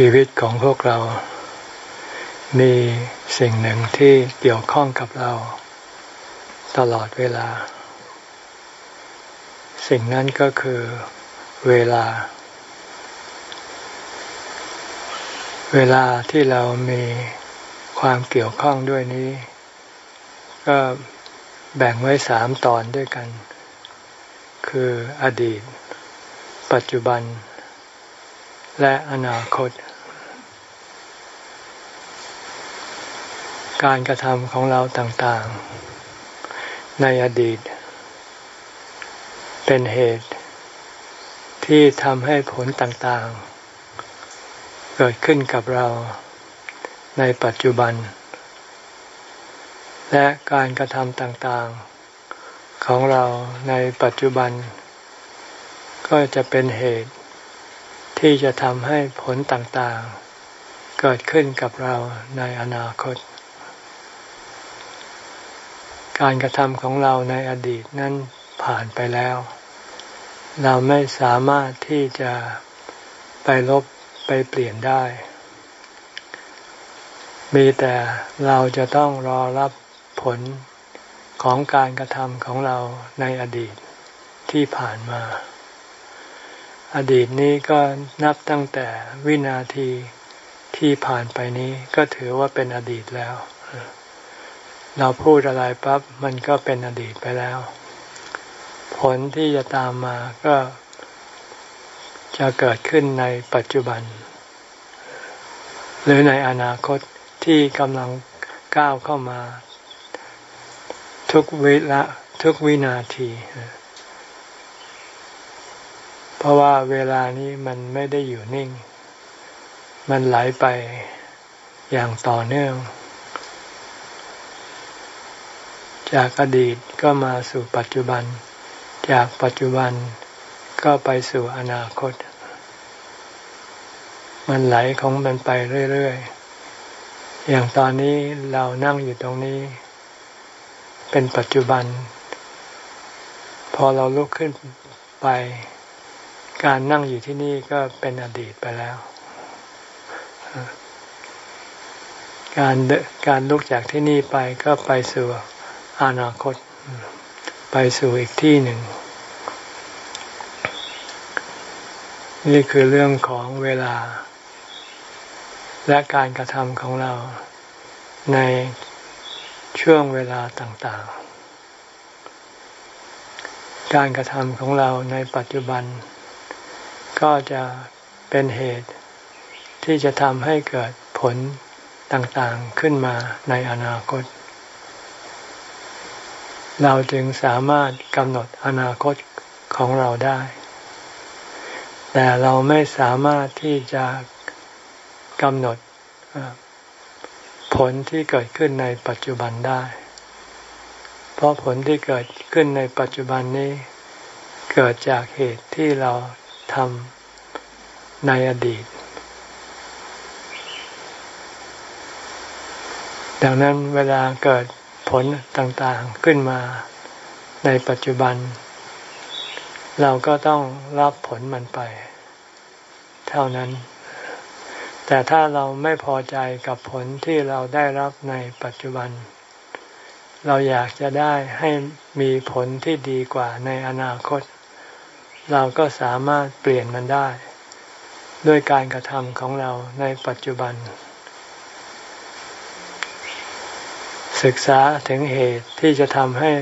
ชีวิตของพวกเรา มีสิ่งหนึ่งที่เกี่ยวข้องกับเรา ตลอดเวลา สิ่งนั้นก็คือเวลา เวลาที่เรามีความเกี่ยวข้องด้วยนี้ ก็แบ่งไว้สามตอนด้วยกัน คืออดีต ปัจจุบัน และอนาคต การกระทำของเราต่างๆ ในอดีต เป็นเหตุที่ทำให้ผลต่างๆ เกิดขึ้นกับเราในปัจจุบัน และการกระทำต่างๆ ของเราในปัจจุบัน ก็จะเป็นเหตุ ที่จะทำให้ผลต่างๆ เกิดขึ้นกับเราในอนาคต การกระทำของเราในอดีตนั้นผ่านไปแล้ว เราไม่สามารถที่จะไปลบไปเปลี่ยนได้ มีแต่เราจะต้องรอรับผลของการกระทำของเราในอดีตที่ผ่านมา อดีตนี้ก็นับตั้งแต่วินาทีที่ผ่านไปนี้ก็ถือว่าเป็นอดีตแล้ว เราพูดอะไรปั๊บมันก็เป็นอดีตไปแล้ว ผลที่จะตามมาก็จะเกิดขึ้นในปัจจุบัน หรือในอนาคตที่กำลังก้าวเข้ามา ทุกวิละทุกวินาทีเราะว่าเวลานี้มันไม่ได้อยู่นิ่ง มันไหลไปอย่างต่อเนื่อง จากอดีตก็มาสู่ปัจจุบัน จากปัจจุบันก็ไปสู่อนาคต มันไหลของมันไปเรื่อยๆ อย่างตอนนี้เรานั่งอยู่ตรงนี้ เป็นปัจจุบัน พอเราลุกขึ้นไป การนั่งอยู่ที่นี่ก็เป็นอดีตไปแล้ว การการลุกจากที่นี่ไปก็ไปสู่อนาคต ไปสู่อีกที่หนึ่ง นี่คือเรื่องของเวลา และการกระทำของเราในช่วงเวลาต่างๆ การกระทำของเราในปัจจุบัน ก็จะเป็นเหตุที่จะทำให้เกิดผลต่างๆขึ้นมาในอนาคต เราจึงสามารถกำหนดอนาคตของเราได้ แต่เราไม่สามารถที่จะกำหนดผลที่เกิดขึ้นในปัจจุบันได้ เพราะผลที่เกิดขึ้นในปัจจุบันนี้ เกิดจากเหตุที่เรา ทำในอดีต ดังนั้นเวลาเกิดผลต่างๆขึ้นมาในปัจจุบัน เราก็ต้องรับผลมันไป เท่านั้น แต่ถ้าเราไม่พอใจกับผลที่เราได้รับในปัจจุบัน เราอยากจะได้ให้มีผลที่ดีกว่าในอนาคต เราก็สามารถเปลี่ยนมันได้ ด้วยการกระทำของเราในปัจจุบัน ศึกษาถึงเหตุที่จะทำให้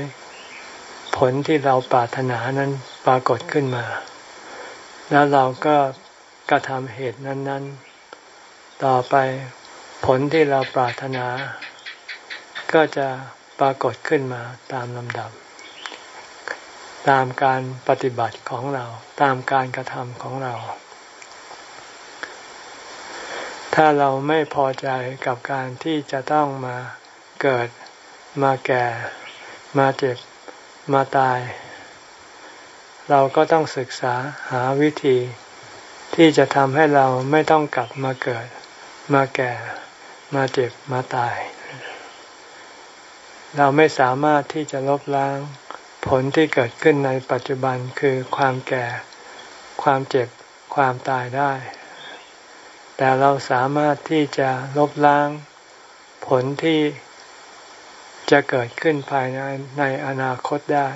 ผลที่เราปรารถนานั้นปรากฏขึ้นมา แล้วเราก็กระทำเหตุนั้น ๆ ต่อไปผลที่เราปรารถนา ก็จะปรากฏขึ้นมาตามลำดับ ตามการปฏิบัติของเราตามการกระทำของเรา ถ้าเราไม่พอใจกับการที่จะต้องมาเกิดมาแก่ มาเจ็บ มาตาย เราก็ต้องศึกษาหาวิธี ที่จะทำให้เราไม่ต้องกลับมาเกิด มาแก่ มาเจ็บ มาตาย เราไม่สามารถที่จะลบล้าง ผลที่เกิดขึ้นในปัจจุบันคือความแก่ ความเจ็บ ความตายได้ แต่เราสามารถที่จะลบล้าง ผลที่จะเกิดขึ้นภายในในอนาคตได้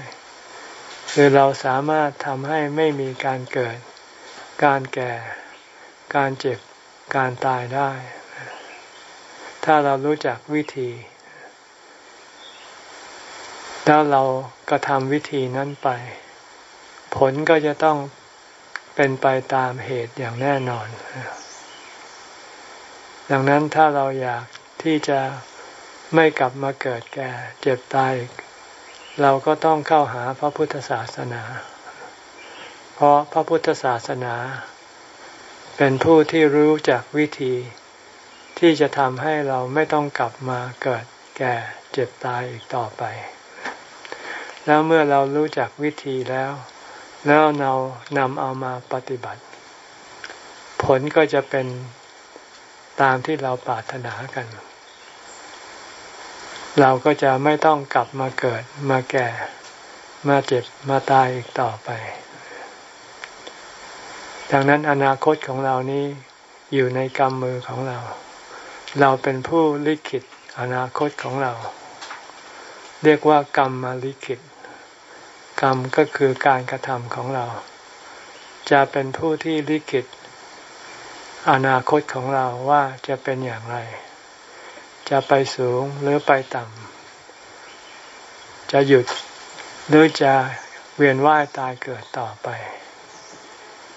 คือเราสามารถทำให้ไม่มีการเกิด การแก่ การเจ็บ การตายได้ ถ้าเรารู้จักวิธี แล้วเรากระทำวิธีนั้นไป ผลก็จะต้องเป็นไปตามเหตุอย่างแน่นอน ดังนั้นถ้าเราอยากที่จะไม่กลับมาเกิดแก่เจ็บตาย เราก็ต้องเข้าหาพระพุทธศาสนา เพราะพระพุทธศาสนา เป็นผู้ที่รู้จักวิธี ที่จะทำให้เราไม่ต้องกลับมาเกิดแก่เจ็บตายอีกต่อไป แล้วเมื่อเรารู้จักวิธีแล้ว แล้วเรานำเอามาปฏิบัติ ผลก็จะเป็นตามที่เราปรารถนากัน เราก็จะไม่ต้องกลับมาเกิดมาแก่ มาเจ็บมาตายอีกต่อไป ดังนั้นอนาคตของเรานี้อยู่ในกำมือของเรา เราเป็นผู้ลิขิตอนาคตของเรา เรียกว่ากรรมมาลิขิต กรรมก็คือการกระทำของเรา จะเป็นผู้ที่ลิขิตอนาคตของเราว่าจะเป็นอย่างไร จะไปสูงหรือไปต่ำ จะหยุดหรือจะเวียนว่ายตายเกิดต่อไป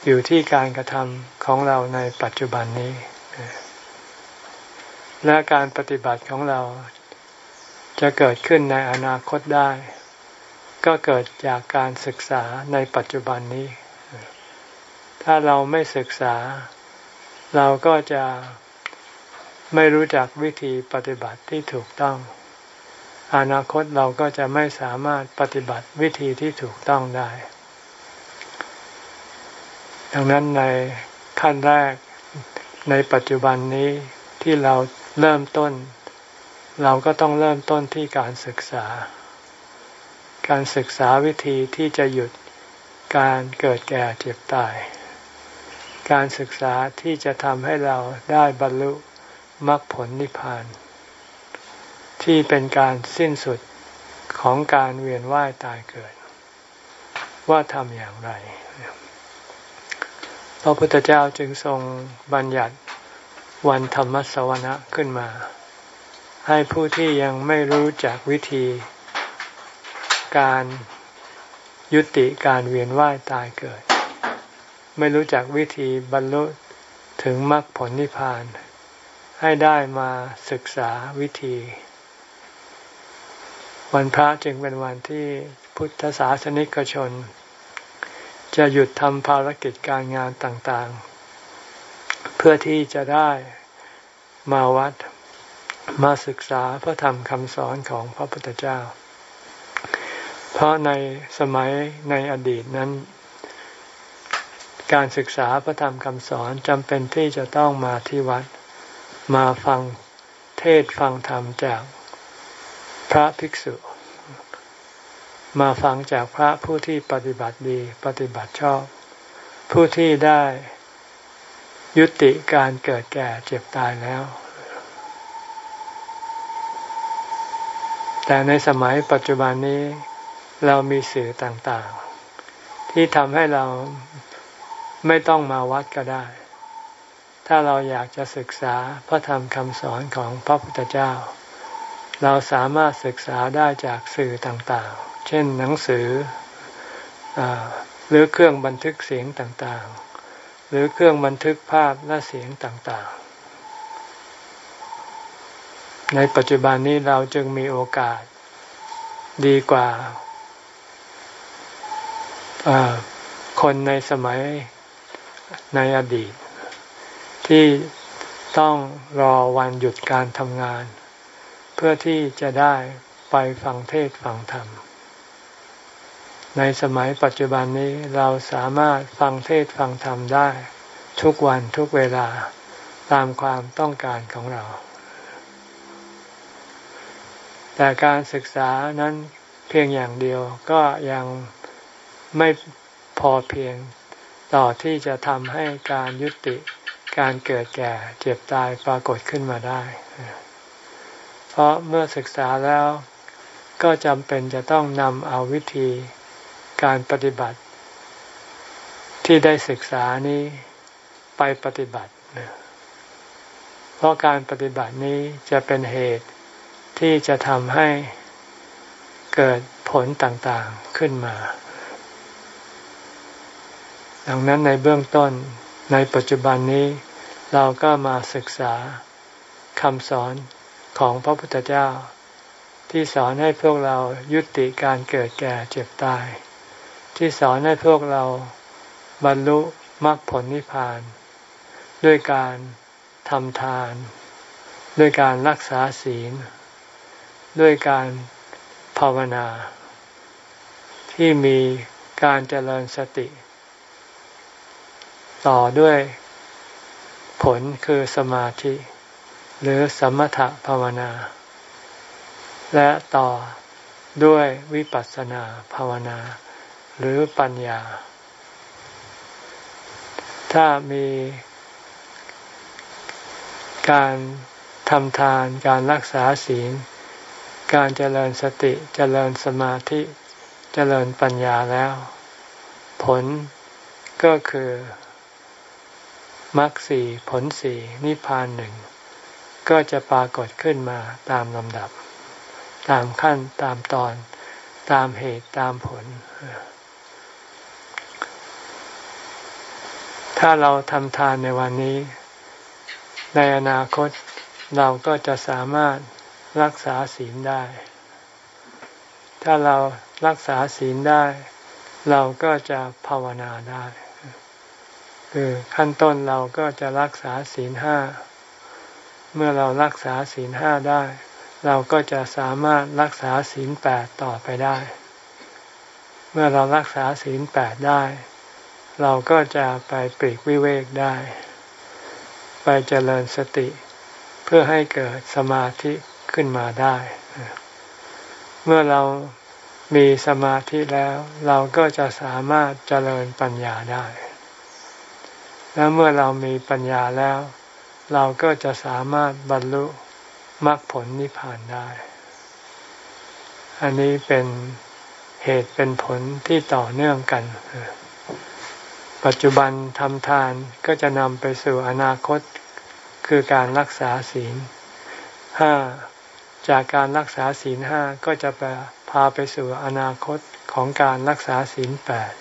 อยู่ที่การกระทำของเราในปัจจุบันนี้ และการปฏิบัติของเราจะเกิดขึ้นในอนาคตได้ ก็เกิดจากการศึกษาในปัจจุบันนี้ ถ้าเราไม่ศึกษา เราก็จะไม่รู้จักวิธีปฏิบัติที่ถูกต้อง อนาคตเราก็จะไม่สามารถปฏิบัติวิธีที่ถูกต้องได้ ดังนั้นในขั้นแรกในปัจจุบันนี้ที่เราเริ่มต้น เราก็ต้องเริ่มต้นที่การศึกษา การศึกษาวิธีที่จะหยุดการเกิดแก่เจ็บตาย การศึกษาที่จะทำให้เราได้บรรลุมรรคผลนิพพาน ที่เป็นการสิ้นสุดของการเวียนว่ายตายเกิด ว่าทำอย่างไรพระพุทธเจ้าจึงทรงบัญญัติวันธรรมสวนะขึ้นมา ให้ผู้ที่ยังไม่รู้จักวิธี การยุติการเวียนว่ายตายเกิด ไม่รู้จักวิธีบรรลุถึงมรรคผลนิพพาน ให้ได้มาศึกษาวิธี วันพระจึงเป็นวันที่พุทธศาสนิกชน จะหยุดทำภารกิจการงานต่างๆ เพื่อที่จะได้มาวัดมาศึกษาพระธรรมคำสอนของพระพุทธเจ้า เพราะในสมัยในอดีตนั้น การศึกษาพระธรรมคำสอนจำเป็นที่จะต้องมาที่วัด มาฟังเทศฟังธรรมจากพระภิกษุ มาฟังจากพระผู้ที่ปฏิบัติดีปฏิบัติชอบ ผู้ที่ได้ยุติการเกิดแก่เจ็บตายแล้ว แต่ในสมัยปัจจุบันนี้ เรามีสื่อต่างๆ ที่ทำให้เราไม่ต้องมาวัดก็ได้ ถ้าเราอยากจะศึกษาพระธรรมคำสอนของพระพุทธเจ้า เราสามารถศึกษาได้จากสื่อต่างๆ เช่นหนังสืออหรือเครื่องบันทึกเสียงต่างๆ หรือเครื่องบันทึกภาพและเสียงต่างๆในปัจจุบันนี้เราจึงมีโอกาสดีกว่า คนในสมัยในอดีต ที่ต้องรอวันหยุดการทำงาน เพื่อที่จะได้ไปฟังเทศฟังธรรม ในสมัยปัจจุบันนี้เราสามารถฟังเทศฟังธรรมได้ ทุกวันทุกเวลาตามความต้องการของเรา แต่การศึกษานั้นเพียงอย่างเดียวก็ยัง ไม่พอเพียงต่อที่จะทำให้การยุติการเกิดแก่เจ็บตายปรากฏขึ้นมาได้ เพราะเมื่อศึกษาแล้วก็จำเป็นจะต้องนำเอาวิธีการปฏิบัติ ที่ได้ศึกษานี้ไปปฏิบัติ เพราะการปฏิบัตินี้จะเป็นเหตุที่จะทำให้เกิดผลต่างๆขึ้นมา ดังนั้นในเบื้องต้นในปัจจุบันนี้ เราก็มาศึกษาคำสอนของพระพุทธเจ้า ที่สอนให้พวกเรายุติการเกิดแก่เจ็บตาย ที่สอนให้พวกเราบรรลุมรรคผลนิพพาน ด้วยการทำทาน ด้วยการรักษาศีล ด้วยการภาวนา ที่มีการเจริญสติ ต่อด้วยผลคือสมาธิ หรือสมถภาวนา และต่อด้วยวิปัสสนาภาวนา หรือปัญญา ถ้ามีการทำทานการรักษาศีล การเจริญสติเจริญสมาธิ เจริญปัญญาแล้ว ผลก็คือ มรรคสี่ผลสี่นิพพานหนึ่งก็จะปรากฏขึ้นมาตามลำดับ ตามขั้นตามตอน ตามเหตุตามผล ถ้าเราทำทานในวันนี้ ในอนาคตเราก็จะสามารถรักษาศีลได้ ถ้าเรารักษาศีลได้ เราก็จะภาวนาได้ คือขั้นต้นเราก็จะรักษาศีลห้า เมื่อเรารักษาศีลห้าได้ เราก็จะสามารถรักษาศีลแปดต่อไปได้ เมื่อเรารักษาศีลแปดได้ เราก็จะไปปรีกวิเวกได้ ไปเจริญสติ เพื่อให้เกิดสมาธิขึ้นมาได้ เมื่อเรามีสมาธิแล้ว เราก็จะสามารถเจริญปัญญาได้ แล้วเมื่อเรามีปัญญาแล้ว เราก็จะสามารถบรรลุมรรคผลนิพพานได้ อันนี้เป็นเหตุเป็นผลที่ต่อเนื่องกัน ปัจจุบันทำทานก็จะนำไปสู่อนาคตคือการรักษาศีลห้าจากการรักษาศีลห้าก็จะไปพาไปสู่อนาคตของการรักษาศีลแปด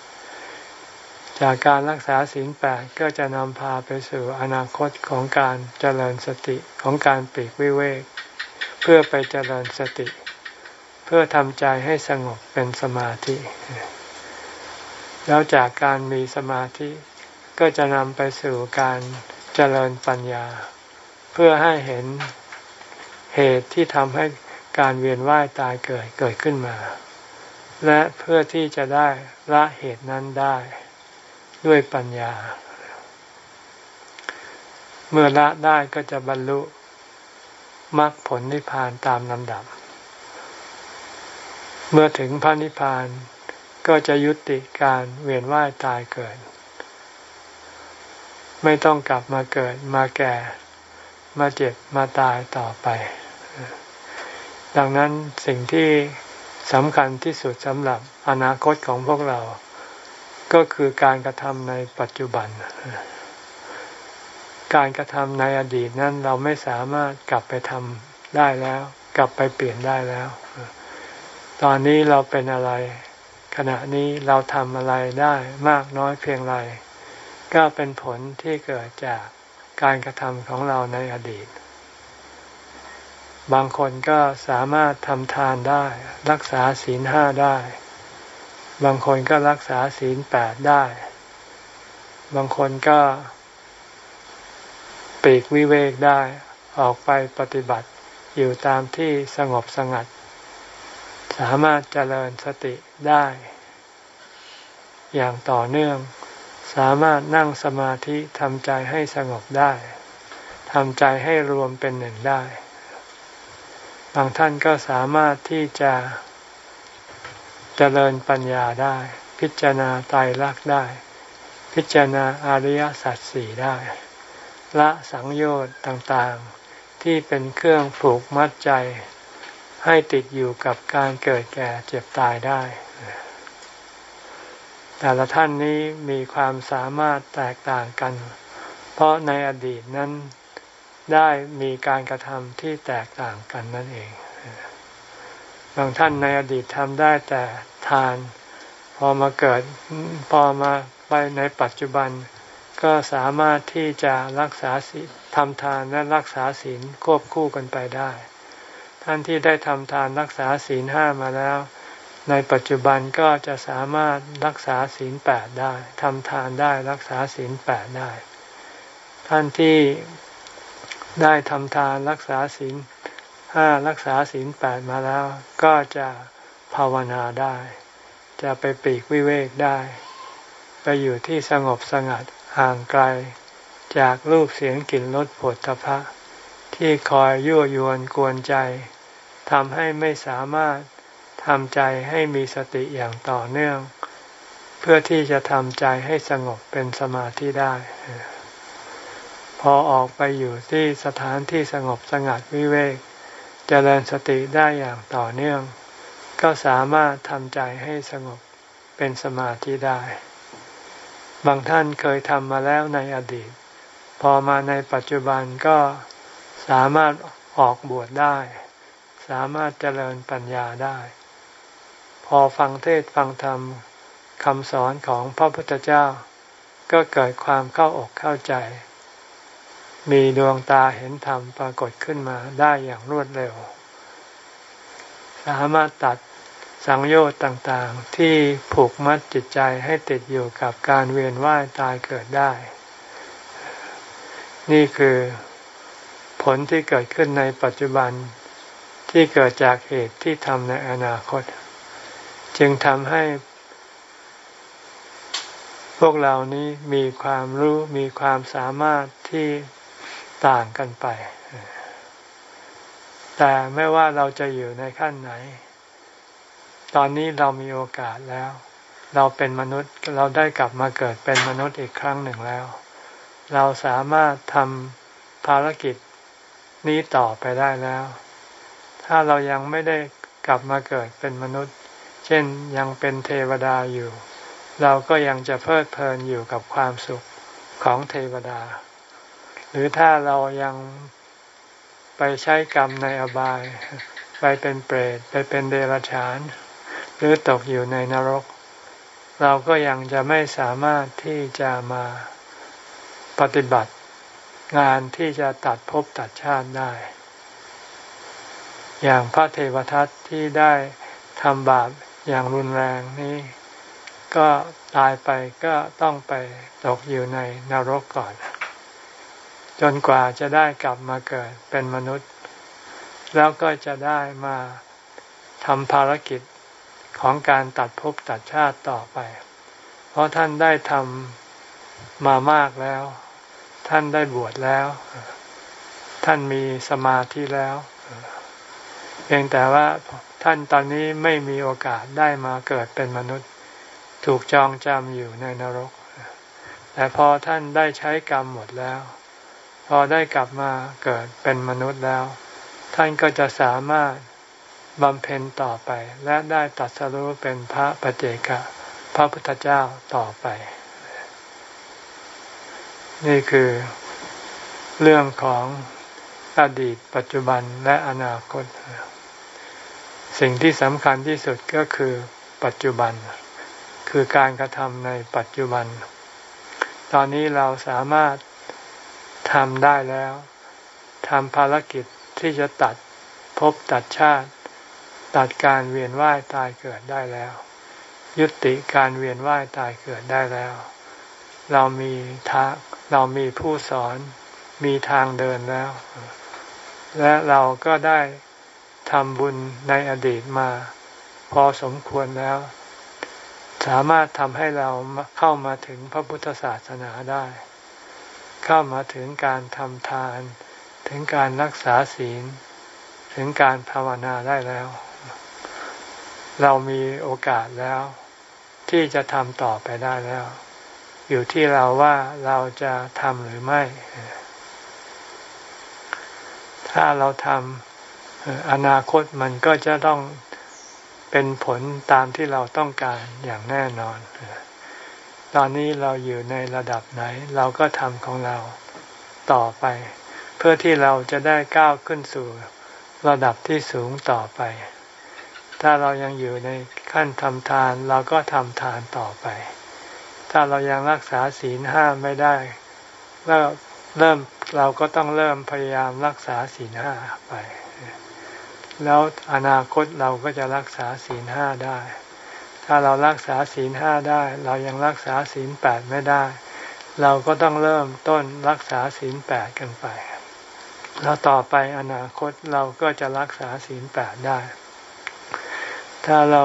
จากการรักษาศีลแปดก็จะนำพาไปสู่อนาคตของการเจริญสติของการปีกวิเวก เพื่อไปเจริญสติ เพื่อทำใจให้สงบเป็นสมาธิ แล้วจากการมีสมาธิก็จะนำไปสู่การเจริญปัญญา เพื่อให้เห็นเหตุที่ทำให้การเวียนว่ายตายเกิดเกิดขึ้นมา และเพื่อที่จะได้ละเหตุนั้นได้ ด้วยปัญญา เมื่อละได้ก็จะบรรลุมรรคผลนิพพานตามลำดับ เมื่อถึงพระนิพพานก็จะยุติการเวียนว่ายตายเกิด ไม่ต้องกลับมาเกิดมาแก่ มาเจ็บมาตายต่อไป ดังนั้นสิ่งที่สำคัญที่สุดสำหรับอนาคตของพวกเรา ก็คือการกระทำในปัจจุบัน การกระทำในอดีตนั้นเราไม่สามารถกลับไปทำได้แล้ว กลับไปเปลี่ยนได้แล้ว ตอนนี้เราเป็นอะไร ขณะนี้เราทำอะไรได้มากน้อยเพียงไร ก็เป็นผลที่เกิดจากการกระทำของเราในอดีต บางคนก็สามารถทำทานได้ รักษาศีลห้าได้ บางคนก็รักษาศีลแปดได้ บางคนก็ปีกวิเวกได้ออกไปปฏิบัติอยู่ตามที่สงบสงัด สามารถเจริญสติได้ อย่างต่อเนื่อง สามารถนั่งสมาธิทำใจให้สงบได้ทำใจให้รวมเป็นหนึ่งได้ บางท่านก็สามารถที่จะ เจริญปัญญาได้ พิจารณาตายรักได้ พิจารณาอริยสัจสี่ได้ ละสังโยชน์ต่างๆ ที่เป็นเครื่องผูกมัดใจ ให้ติดอยู่กับการเกิดแก่เจ็บตายได้ แต่ละท่านนี้มีความสามารถแตกต่างกัน เพราะในอดีตนั้นได้มีการกระทำที่แตกต่างกันนั่นเอง บางท่านในอดีตทำได้แต่ทาน พอมาเกิดพอมาไปในปัจจุบัน ก็สามารถที่จะรักษาศีลทำทานและรักษาศีลควบคู่กันไปได้ ท่านที่ได้ทำทานรักษาศีลห้ามาแล้ว ในปัจจุบันก็จะสามารถรักษาศีลแปดได้ทำทานได้รักษาศีลแปดได้ ท่านที่ได้ทำทานรักษาศีล ห้ารักษาศีลแปดมาแล้ว ก็จะภาวนาได้ จะไปปีกวิเวกได้ ไปอยู่ที่สงบสงัดห่างไกล จากรูปเสียงกลิ่นรสผลทพะที่คอยยั่วยวนกวนใจทำให้ไม่สามารถทำใจให้มีสติอย่างต่อเนื่อง เพื่อที่จะทำใจให้สงบเป็นสมาธิได้ พอออกไปอยู่ที่สถานที่สงบสงัดวิเวก เจริญสติได้อย่างต่อเนื่อง ก็สามารถทำใจให้สงบเป็นสมาธิได้ บางท่านเคยทำมาแล้วในอดีต พอมาในปัจจุบันก็สามารถออกบวชได้ สามารถเจริญปัญญาได้ พอฟังเทศฟังธรรมคำสอนของพระพุทธเจ้า ก็เกิดความเข้าอกเข้าใจ มีดวงตาเห็นธรรมปรากฏขึ้นมาได้อย่างรวดเร็ว สามารถตัดสังโยชน์ต่างๆ ที่ผูกมัดจิตใจให้ติดอยู่กับการเวียนว่ายตายเกิดได้ นี่คือผลที่เกิดขึ้นในปัจจุบันที่เกิดจากเหตุที่ทำในอนาคต จึงทำให้ พวกเรานี้มีความรู้มีความสามารถที่ ต่างกันไป แต่ไม่ว่าเราจะอยู่ในขั้นไหน ตอนนี้เรามีโอกาสแล้ว เราเป็นมนุษย์เราได้กลับมาเกิดเป็นมนุษย์อีกครั้งหนึ่งแล้ว เราสามารถทำภารกิจนี้ต่อไปได้แล้ว ถ้าเรายังไม่ได้กลับมาเกิดเป็นมนุษย์ เช่นยังเป็นเทวดาอยู่ เราก็ยังจะเพลิดเพลินอยู่กับความสุขของเทวดา หรือถ้าเรายังไปใช้กรรมในอบาย ไปเป็นเปรตไปเป็นเดรัจฉาน หรือตกอยู่ในนรก เราก็ยังจะไม่สามารถที่จะมาปฏิบัติงานที่จะตัดภพตัดชาติได้ อย่างพระเทวทัตที่ได้ทำบาปอย่างรุนแรงนี้ ก็ตายไปก็ต้องไปตกอยู่ในนรกก่อน จนกว่าจะได้กลับมาเกิดเป็นมนุษย์ แล้วก็จะได้มาทำภารกิจของการตัดภพตัดชาติต่อไป เพราะท่านได้ทำมามากแล้ว ท่านได้บวชแล้ว ท่านมีสมาธิแล้วเพียงแต่ว่าท่านตอนนี้ไม่มีโอกาสได้มาเกิดเป็นมนุษย์ ถูกจองจำอยู่ในนรก แต่พอท่านได้ใช้กรรมหมดแล้ว พอได้กลับมาเกิดเป็นมนุษย์แล้ว ท่านก็จะสามารถบำเพ็ญต่อไป และได้ตัดสรู้เป็นพระปเจกะพระพุทธเจ้าต่อไป นี่คือเรื่องของอดีตปัจจุบันและอนาคต สิ่งที่สำคัญที่สุดก็คือปัจจุบัน คือการกระทำในปัจจุบัน ตอนนี้เราสามารถ ทำได้แล้วทำภารกิจที่จะตัดภพตัดชาติ ตัดการเวียนว่ายตายเกิดได้แล้ว ยุติการเวียนว่ายตายเกิดได้แล้ว เรามีทางเรามีผู้สอนมีทางเดินแล้ว และเราก็ได้ทำบุญในอดีตมา พอสมควรแล้ว สามารถทำให้เราเข้ามาถึงพระพุทธศาสนาได้ เข้ามาถึงการทำทาน ถึงการรักษาศีล ถึงการภาวนาได้แล้ว เรามีโอกาสแล้ว ที่จะทำต่อไปได้แล้ว อยู่ที่เราว่าเราจะทำหรือไม่ ถ้าเราทำอนาคตมันก็จะต้องเป็นผลตามที่เราต้องการอย่างแน่นอน ตอนนี้เราอยู่ในระดับไหน เราก็ทำของเราต่อไป เพื่อที่เราจะได้ก้าวขึ้นสู่ระดับที่สูงต่อไป ถ้าเรายังอยู่ในขั้นทำทานเราก็ทำทานต่อไป ถ้าเรายังรักษาศีลห้าไม่ได้ก็เริ่มเราก็ต้องเริ่มพยายามรักษาศีลห้าไป แล้วอนาคตเราก็จะรักษาศีลห้าได้ ถ้าเรารักษาศีลห้าได้ เรายังรักษาศีลแปดไม่ได้ เราก็ต้องเริ่มต้นรักษาศีลแปดกันไป แล้วต่อไปอนาคตเราก็จะรักษาศีลแปดได้ ถ้าเรา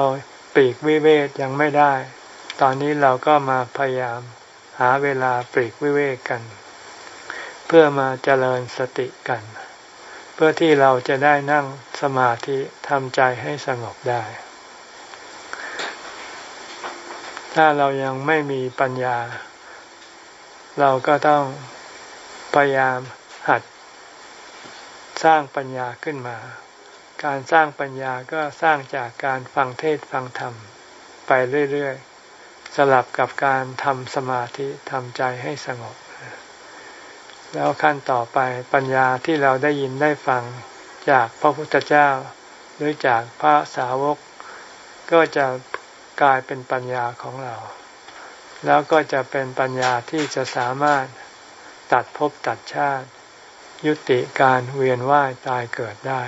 ปีกวิเวกยังไม่ได้ ตอนนี้เราก็มาพยายามหาเวลาปลีกวิเวกกัน เพื่อมาเจริญสติกัน เพื่อที่เราจะได้นั่งสมาธิทำใจให้สงบได้ ถ้าเรายังไม่มีปัญญา เราก็ต้องพยายามหัดสร้างปัญญาขึ้นมา การสร้างปัญญาก็สร้างจากการฟังเทศฟังธรรม ไปเรื่อยๆ สลับกับการทำสมาธิทำใจให้สงบ แล้วขั้นต่อไปปัญญาที่เราได้ยินได้ฟังจากพระพุทธเจ้า หรือจากพระสาวก ก็จะ กลายเป็นปัญญาของเรา แล้วก็จะเป็นปัญญาที่จะสามารถตัดภพตัดชาติ ยุติการเวียนว่ายตายเกิดได้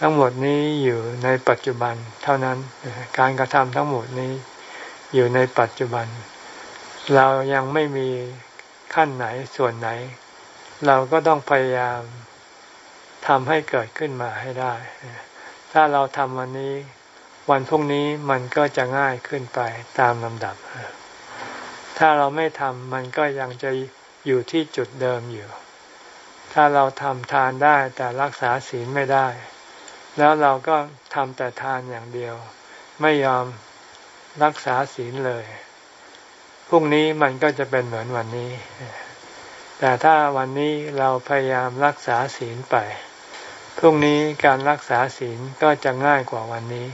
ทั้งหมดนี้อยู่ในปัจจุบันเท่านั้นการกระทำทั้งหมดนี้อยู่ในปัจจุบัน เรายังไม่มีขั้นไหนส่วนไหน เราก็ต้องพยายามทำให้เกิดขึ้นมาให้ได้ ถ้าเราทำวันนี้ วันพรุ่งนี้มันก็จะง่ายขึ้นไปตามลำดับ ถ้าเราไม่ทำมันก็ยังจะอยู่ที่จุดเดิมอยู่ ถ้าเราทำทานได้แต่รักษาศีลไม่ได้ แล้วเราก็ทำแต่ทานอย่างเดียว ไม่ยอมรักษาศีลเลย พรุ่งนี้มันก็จะเป็นเหมือนวันนี้ แต่ถ้าวันนี้เราพยายามรักษาศีลไป พรุ่งนี้การรักษาศีลก็จะง่ายกว่าวันนี้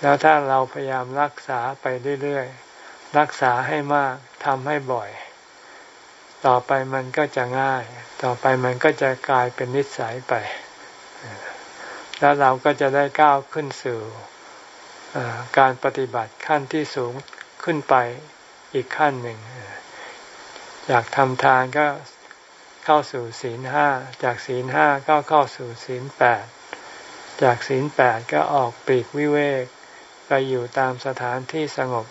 แล้วถ้าเราพยายามรักษาไปเรื่อยๆ รักษาให้มากทำให้บ่อย ต่อไปมันก็จะง่าย ต่อไปมันก็จะกลายเป็นนิสัยไป แล้วเราก็จะได้ก้าวขึ้นสู่การปฏิบัติขั้นที่สูงขึ้นไปอีกขั้นหนึ่งอยากทำทานก็ เข้าสู่ศีลห้าจากศีลห้าก็เข้าสู่ศีลแปดจากศีลแปดก็ออกปีกวิเวก ไปอยู่ตามสถานที่สงบ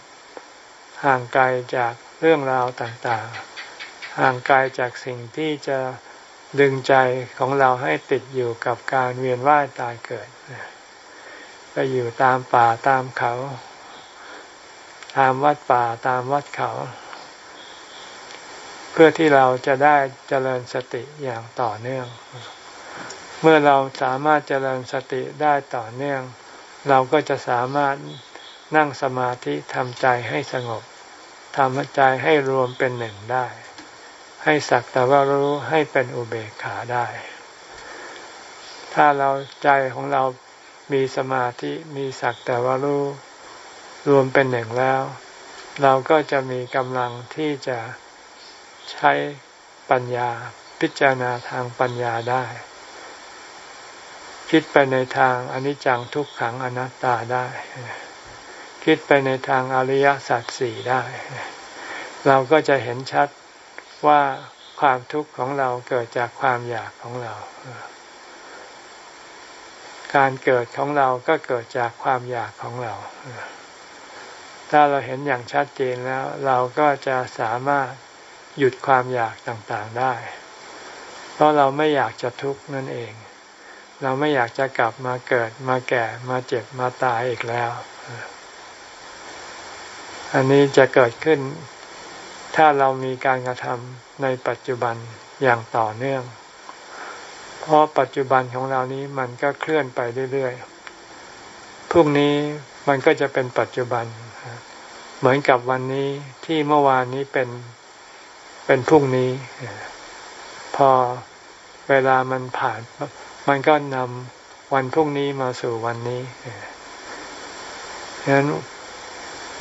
ห่างไกลจากเรื่องราวต่างๆ ห่างไกลจากสิ่งที่จะดึงใจของเราให้ติดอยู่กับการเวียนว่ายตายเกิด ไปอยู่ตามป่าตามเขา ตามวัดป่าตามวัดเขา พื่อที่เราจะได้เจริญสติอย่างต่อเนื่อง เมื่อเราสามารถเจริญสติได้ต่อเนื่อง เราก็จะสามารถนั่งสมาธิทำใจให้สงบทำใจให้รวมเป็นหนึ่งได้ ให้สักแต่ว่ารู้ให้เป็นอุเบกขาได้ ถ้าเราใจของเรามีสมาธิมีสักแต่ว่ารู้รวมเป็นหนึ่งแล้ว เราก็จะมีกำลังที่จะ ใช้ปัญญาพิจารณาทางปัญญาได้ คิดไปในทางอนิจจังทุกขังอนัตตาได้ คิดไปในทางอริยสัจสี่ได้ เราก็จะเห็นชัดว่าความทุกข์ของเราเกิดจากความอยากของเรา การเกิดของเราก็เกิดจากความอยากของเรา ถ้าเราเห็นอย่างชัดเจนแล้ว เราก็จะสามารถ หยุดความอยากต่างๆได้ เพราะเราไม่อยากจะทุกข์นั่นเอง เราไม่อยากจะกลับมาเกิดมาแก่มาเจ็บมาตายอีกแล้ว อันนี้จะเกิดขึ้น ถ้าเรามีการกระทำในปัจจุบันอย่างต่อเนื่อง เพราะปัจจุบันของเรานี้มันก็เคลื่อนไปเรื่อยๆพรุ่งนี้มันก็จะเป็นปัจจุบัน เหมือนกับวันนี้ที่เมื่อวานนี้เป็น เป็นพรุ่งนี้ พอเวลามันผ่าน มันก็นำวันพรุ่งนี้มาสู่วันนี้ฉะนั้น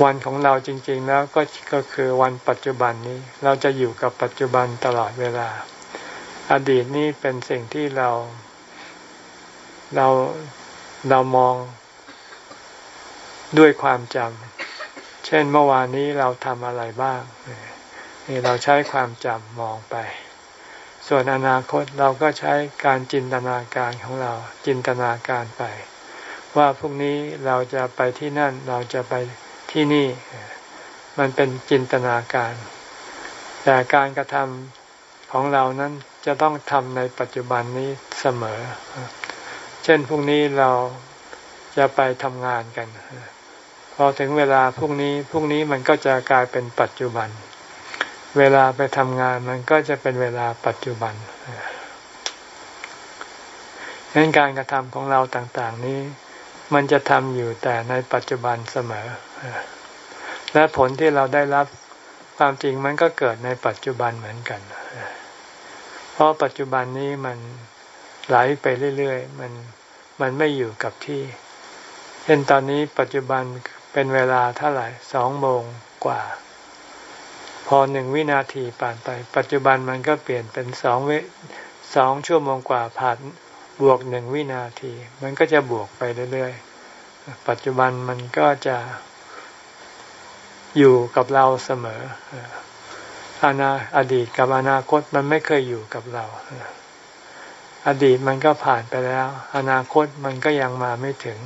วันของเราจริง ๆ แล้วก็ก็คือวันปัจจุบันนี้ เราจะอยู่กับปัจจุบันตลอดเวลา อดีตนี้เป็นสิ่งที่เราเราเรามองด้วยความจำเช่นเมื่อวานนี้เราทำอะไรบ้าง นี่เราใช้ความจำมองไป ส่วนอนาคตเราก็ใช้การจินตนาการของเราจินตนาการไป ว่าพรุ่งนี้เราจะไปที่นั่นเราจะไปที่นี่ มันเป็นจินตนาการ แต่การกระทำของเรานั้นจะต้องทำในปัจจุบันนี้เสมอ เช่นพรุ่งนี้เราจะไปทำงานกัน พอถึงเวลาพรุ่งนี้พรุ่งนี้มันก็จะกลายเป็นปัจจุบันเเวลาไปทำงานมันก็จะเป็นเวลาปัจจุบันดังนั้นการกระทำของเราต่าง ๆ นี้ มันจะทำอยู่แต่ในปัจจุบันเสมอ และผลที่เราได้รับความจริงมันก็เกิดในปัจจุบันเหมือนกัน เพราะปัจจุบันนี้มันไหลไปเรื่อยๆ มันมันไม่อยู่กับที่ เช่นตอนนี้ปัจจุบันเป็นเวลาเท่าไหร่สองโมงกว่า พอหนึ่งวินาทีผ่านไป ปัจจุบันมันก็เปลี่ยนเป็นสองเวสองชั่วโมงกว่าผ่านบวกหนึ่งวินาที มันก็จะบวกไปเรื่อยๆ ปัจจุบันมันก็จะอยู่กับเราเสมออนาอดีตกับอนาคตมันไม่เคยอยู่กับเรา อดีตมันก็ผ่านไปแล้ว อนาคตมันก็ยังมาไม่ถึง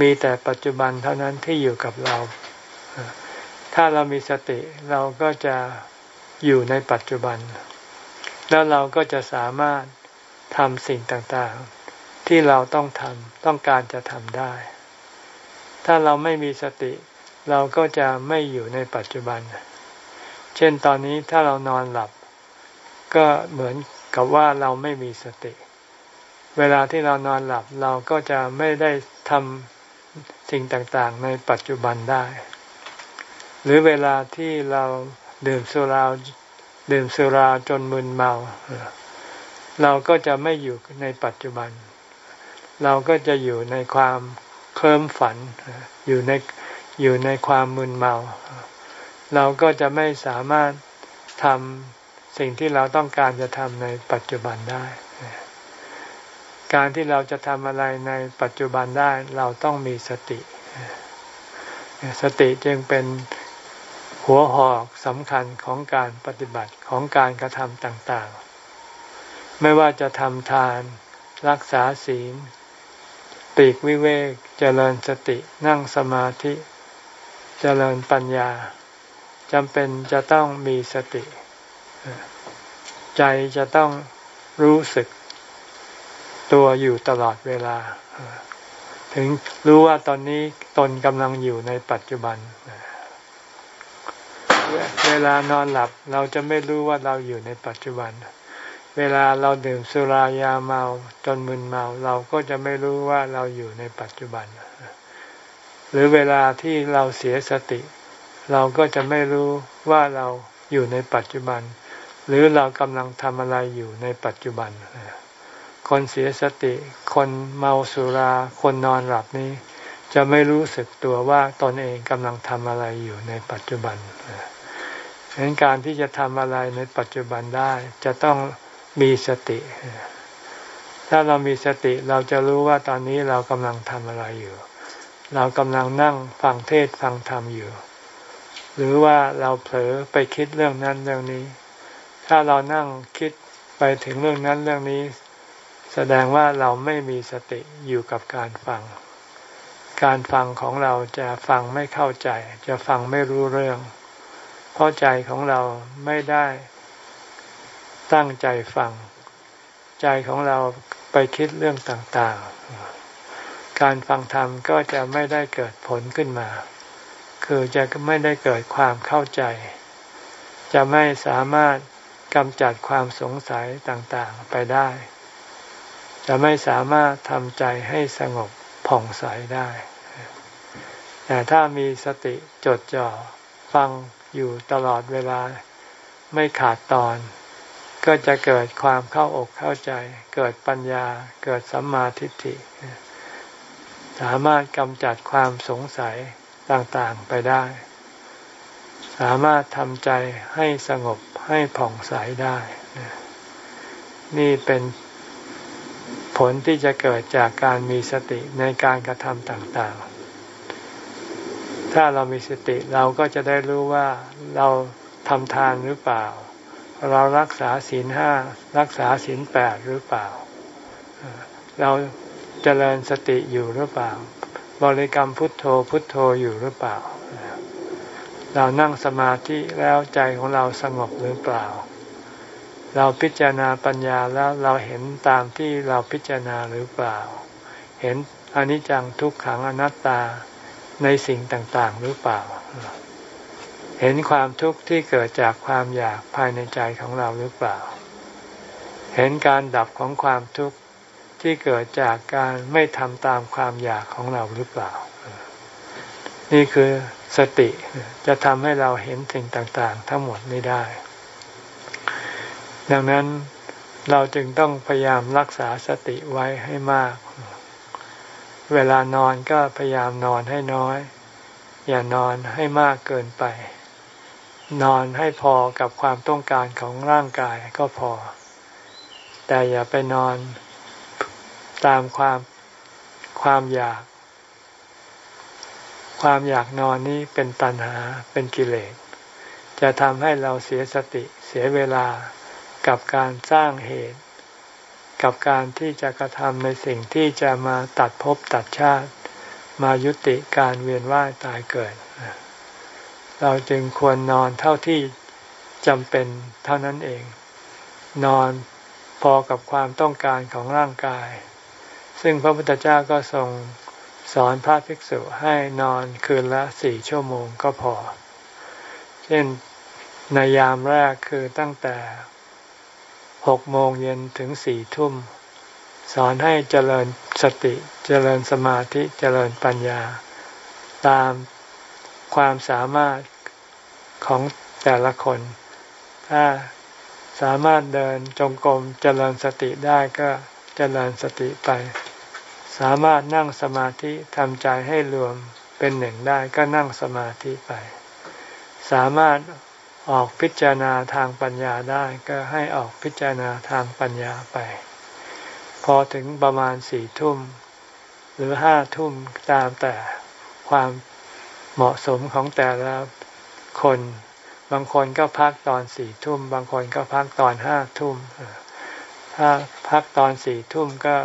มีแต่ปัจจุบันเท่านั้นที่อยู่กับเรา ถ้าเรามีสติเราก็จะอยู่ในปัจจุบัน แล้วเราก็จะสามารถทำสิ่งต่างๆ ที่เราต้องทำต้องการจะทำได้ ถ้าเราไม่มีสติ เราก็จะไม่อยู่ในปัจจุบัน เช่นตอนนี้ถ้าเรานอนหลับ ก็เหมือนกับว่าเราไม่มีสติ เวลาที่เรานอนหลับเราก็จะไม่ได้ทำสิ่งต่างๆ ในปัจจุบันได้ หรือเวลาที่เราดื่มสุราดื่มสุราจนมึนเมา เราก็จะไม่อยู่ในปัจจุบัน เราก็จะอยู่ในความเคลิ้มฝันอยู่ในอยู่ในความมึนเมา เราก็จะไม่สามารถทำสิ่งที่เราต้องการจะทำในปัจจุบันได้ การที่เราจะทำอะไรในปัจจุบันได้ เราต้องมีสติ สติจึงเป็น หัวหอกสำคัญของการปฏิบัติของการกระทำต่างๆ ไม่ว่าจะทำทาน รักษาศีลปีกวิเวกเจริญสตินั่งสมาธิ เจริญปัญญาจำเป็นจะต้องมีสติ ใจจะต้องรู้สึกตัวอยู่ตลอดเวลา ถึงรู้ว่าตอนนี้ตนกำลังอยู่ในปัจจุบันเเวลานอนหลับเราจะไม่รู้ว่าเราอยู่ในปัจจุบัน เวลาเราดื่มสุรายาเมาจนมึนเมา เราก็จะไม่รู้ว่าเราอยู่ในปัจจุบัน หรือเวลาที่เราเสียสติ เราก็จะไม่รู้ว่าเราอยู่ในปัจจุบัน หรือเรากำลังทำอะไรอยู่ในปัจจุบัน คนเสียสติ คนเมาสุรา คนนอนหลับนี้จะไม่รู้สึกตัวว่าตนเองกำลังทำอะไรอยู่ในปัจจุบัน ดังนั้นการที่จะทำอะไรในปัจจุบันได้ จะต้องมีสติ ถ้าเรามีสติเราจะรู้ว่าตอนนี้เรากำลังทำอะไรอยู่ เรากำลังนั่งฟังเทศฟังธรรมอยู่ หรือว่าเราเผลอไปคิดเรื่องนั้นเรื่องนี้ ถ้าเรานั่งคิดไปถึงเรื่องนั้นเรื่องนี้ แสดงว่าเราไม่มีสติอยู่กับการฟัง การฟังของเราจะฟังไม่เข้าใจ จะฟังไม่รู้เรื่อง เพราะใจของเราไม่ได้ตั้งใจฟัง ใจของเราไปคิดเรื่องต่างๆ การฟังธรรมก็จะไม่ได้เกิดผลขึ้นมา คือจะไม่ได้เกิดความเข้าใจ จะไม่สามารถกำจัดความสงสัยต่างๆไปได้ จะไม่สามารถทำใจให้สงบผ่องใสได้ แต่ถ้ามีสติจดจ่อฟัง อยู่ตลอดเวลาไม่ขาดตอน ก็จะเกิดความเข้าอกเข้าใจ เกิดปัญญา เกิดสัมมาทิฏฐิ สามารถกำจัดความสงสัยต่างๆไปได้ สามารถทำใจให้สงบให้ผ่องใสได้ นี่เป็นผลที่จะเกิดจากการมีสติในการกระทำต่าง ๆ ถ้าเรามีสติเราก็จะได้รู้ว่าเราทำทานหรือเปล่า เรารักษาศีลห้ารักษาศีลแปดหรือเปล่า เราเจริญสติอยู่หรือเปล่า บริกรรมพุทโธพุทโธอยู่หรือเปล่า เรานั่งสมาธิแล้วใจของเราสงบหรือเปล่า เราพิจารณาปัญญาแล้วเราเห็นตามที่เราพิจารณาหรือเปล่า เห็นอนิจจังทุกขังอนัตตา ในสิ่งต่างๆ หรือเปล่า เห็นความทุกข์ที่เกิดจากความอยากภายในใจของเราหรือเปล่า เห็นการดับของความทุกข์ที่เกิดจากการไม่ทำตามความอยากของเราหรือเปล่า นี่คือสติจะทำให้เราเห็นสิ่งต่างๆ ทั้งหมดนี้ได้ ดังนั้นเราจึงต้องพยายามรักษาสติไว้ให้มาก เวลานอนก็พยายามนอนให้น้อย อย่านอนให้มากเกินไป นอนให้พอกับความต้องการของร่างกายก็พอ แต่อย่าไปนอนตามความความอยาก ความอยากนอนนี้เป็นตัณหาเป็นกิเลส จะทำให้เราเสียสติเสียเวลากับการสร้างเหตุ กับการที่จะกระทำในสิ่งที่จะมาตัดภพตัดชาติ มายุติการเวียนว่ายตายเกิด เราจึงควรนอนเท่าที่จำเป็นเท่านั้นเอง นอนพอกับความต้องการของร่างกาย ซึ่งพระพุทธเจ้าก็ทรงสอนพระภิกษุให้นอนคืนละสี่ชั่วโมงก็พอ เช่นในยามแรกคือตั้งแต่ หกโมงเย็นถึงสี่ทุ่ม สอนให้เจริญสติเจริญสมาธิเจริญปัญญา ตามความสามารถของแต่ละคน ถ้าสามารถเดินจงกรมเจริญสติได้ก็เจริญสติไป สามารถนั่งสมาธิทำใจให้รวมเป็นหนึ่งได้ก็นั่งสมาธิไป สามารถ ออกพิจารณาทางปัญญาได้ก็ให้ออกพิจารณาทางปัญญาไป พอถึงประมาณสี่ทุ่ม หรือห้าทุ่มตามแต่ความเหมาะสมของแต่ละคน บางคนก็พักตอนสี่ทุ่ม บางคนก็พักตอนห้าทุ่ม ถ้าพักตอนสี่ทุ่มก็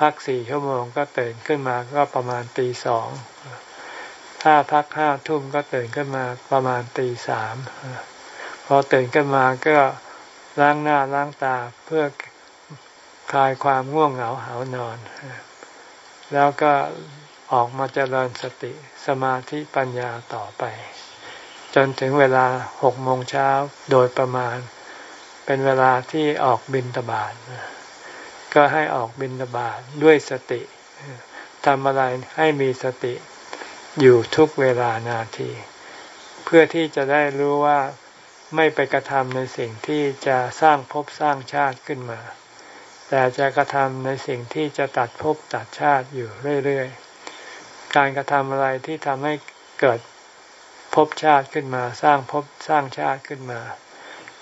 พักสี่ชั่วโมงก็ตื่นขึ้นมาก็ประมาณตีสอง ถ้าพักห้าทุ่มก็ตื่นขึ้นมาประมาณตีสามพอตื่นขึ้นมาก็ล้างหน้าล้างตาเพื่อคลายความง่วงเหงาหานอน แล้วก็ออกมาเจริญสติสมาธิปัญญาต่อไป จนถึงเวลาหกโมงเช้าโดยประมาณ เป็นเวลาที่ออกบินตบาทก็ให้ออกบินตบาทด้วยสติทำอะไรให้มีสติ อยู่ทุกเวลานาที เพื่อที่จะได้รู้ว่าไม่ไปกระทำในสิ่งที่จะสร้างภพสร้างชาติขึ้นมา แต่จะกระทำในสิ่งที่จะตัดภพตัดชาติอยู่เรื่อยๆ การกระทำอะไรที่ทำให้เกิดภพชาติขึ้นมา สร้างภพสร้างชาติขึ้นมา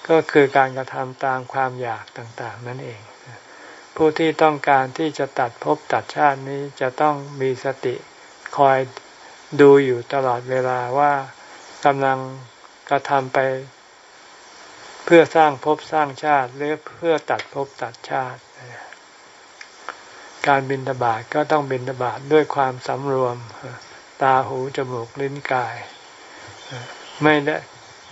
ก็คือการกระทำตามความอยากต่างๆ นั่นเอง ผู้ที่ต้องการที่จะตัดภพตัดชาตินี้จะต้องมีสติคอย ดูอยู่ตลอดเวลาว่ากำลังกระทำไป เพื่อสร้างภพสร้างชาติหรือเพื่อตัดภพตัดชาติ การบินตบาทก็ต้องบินตบาทด้วยความสำรวม ตาหูจมูกลิ้นกาย ไม่ได้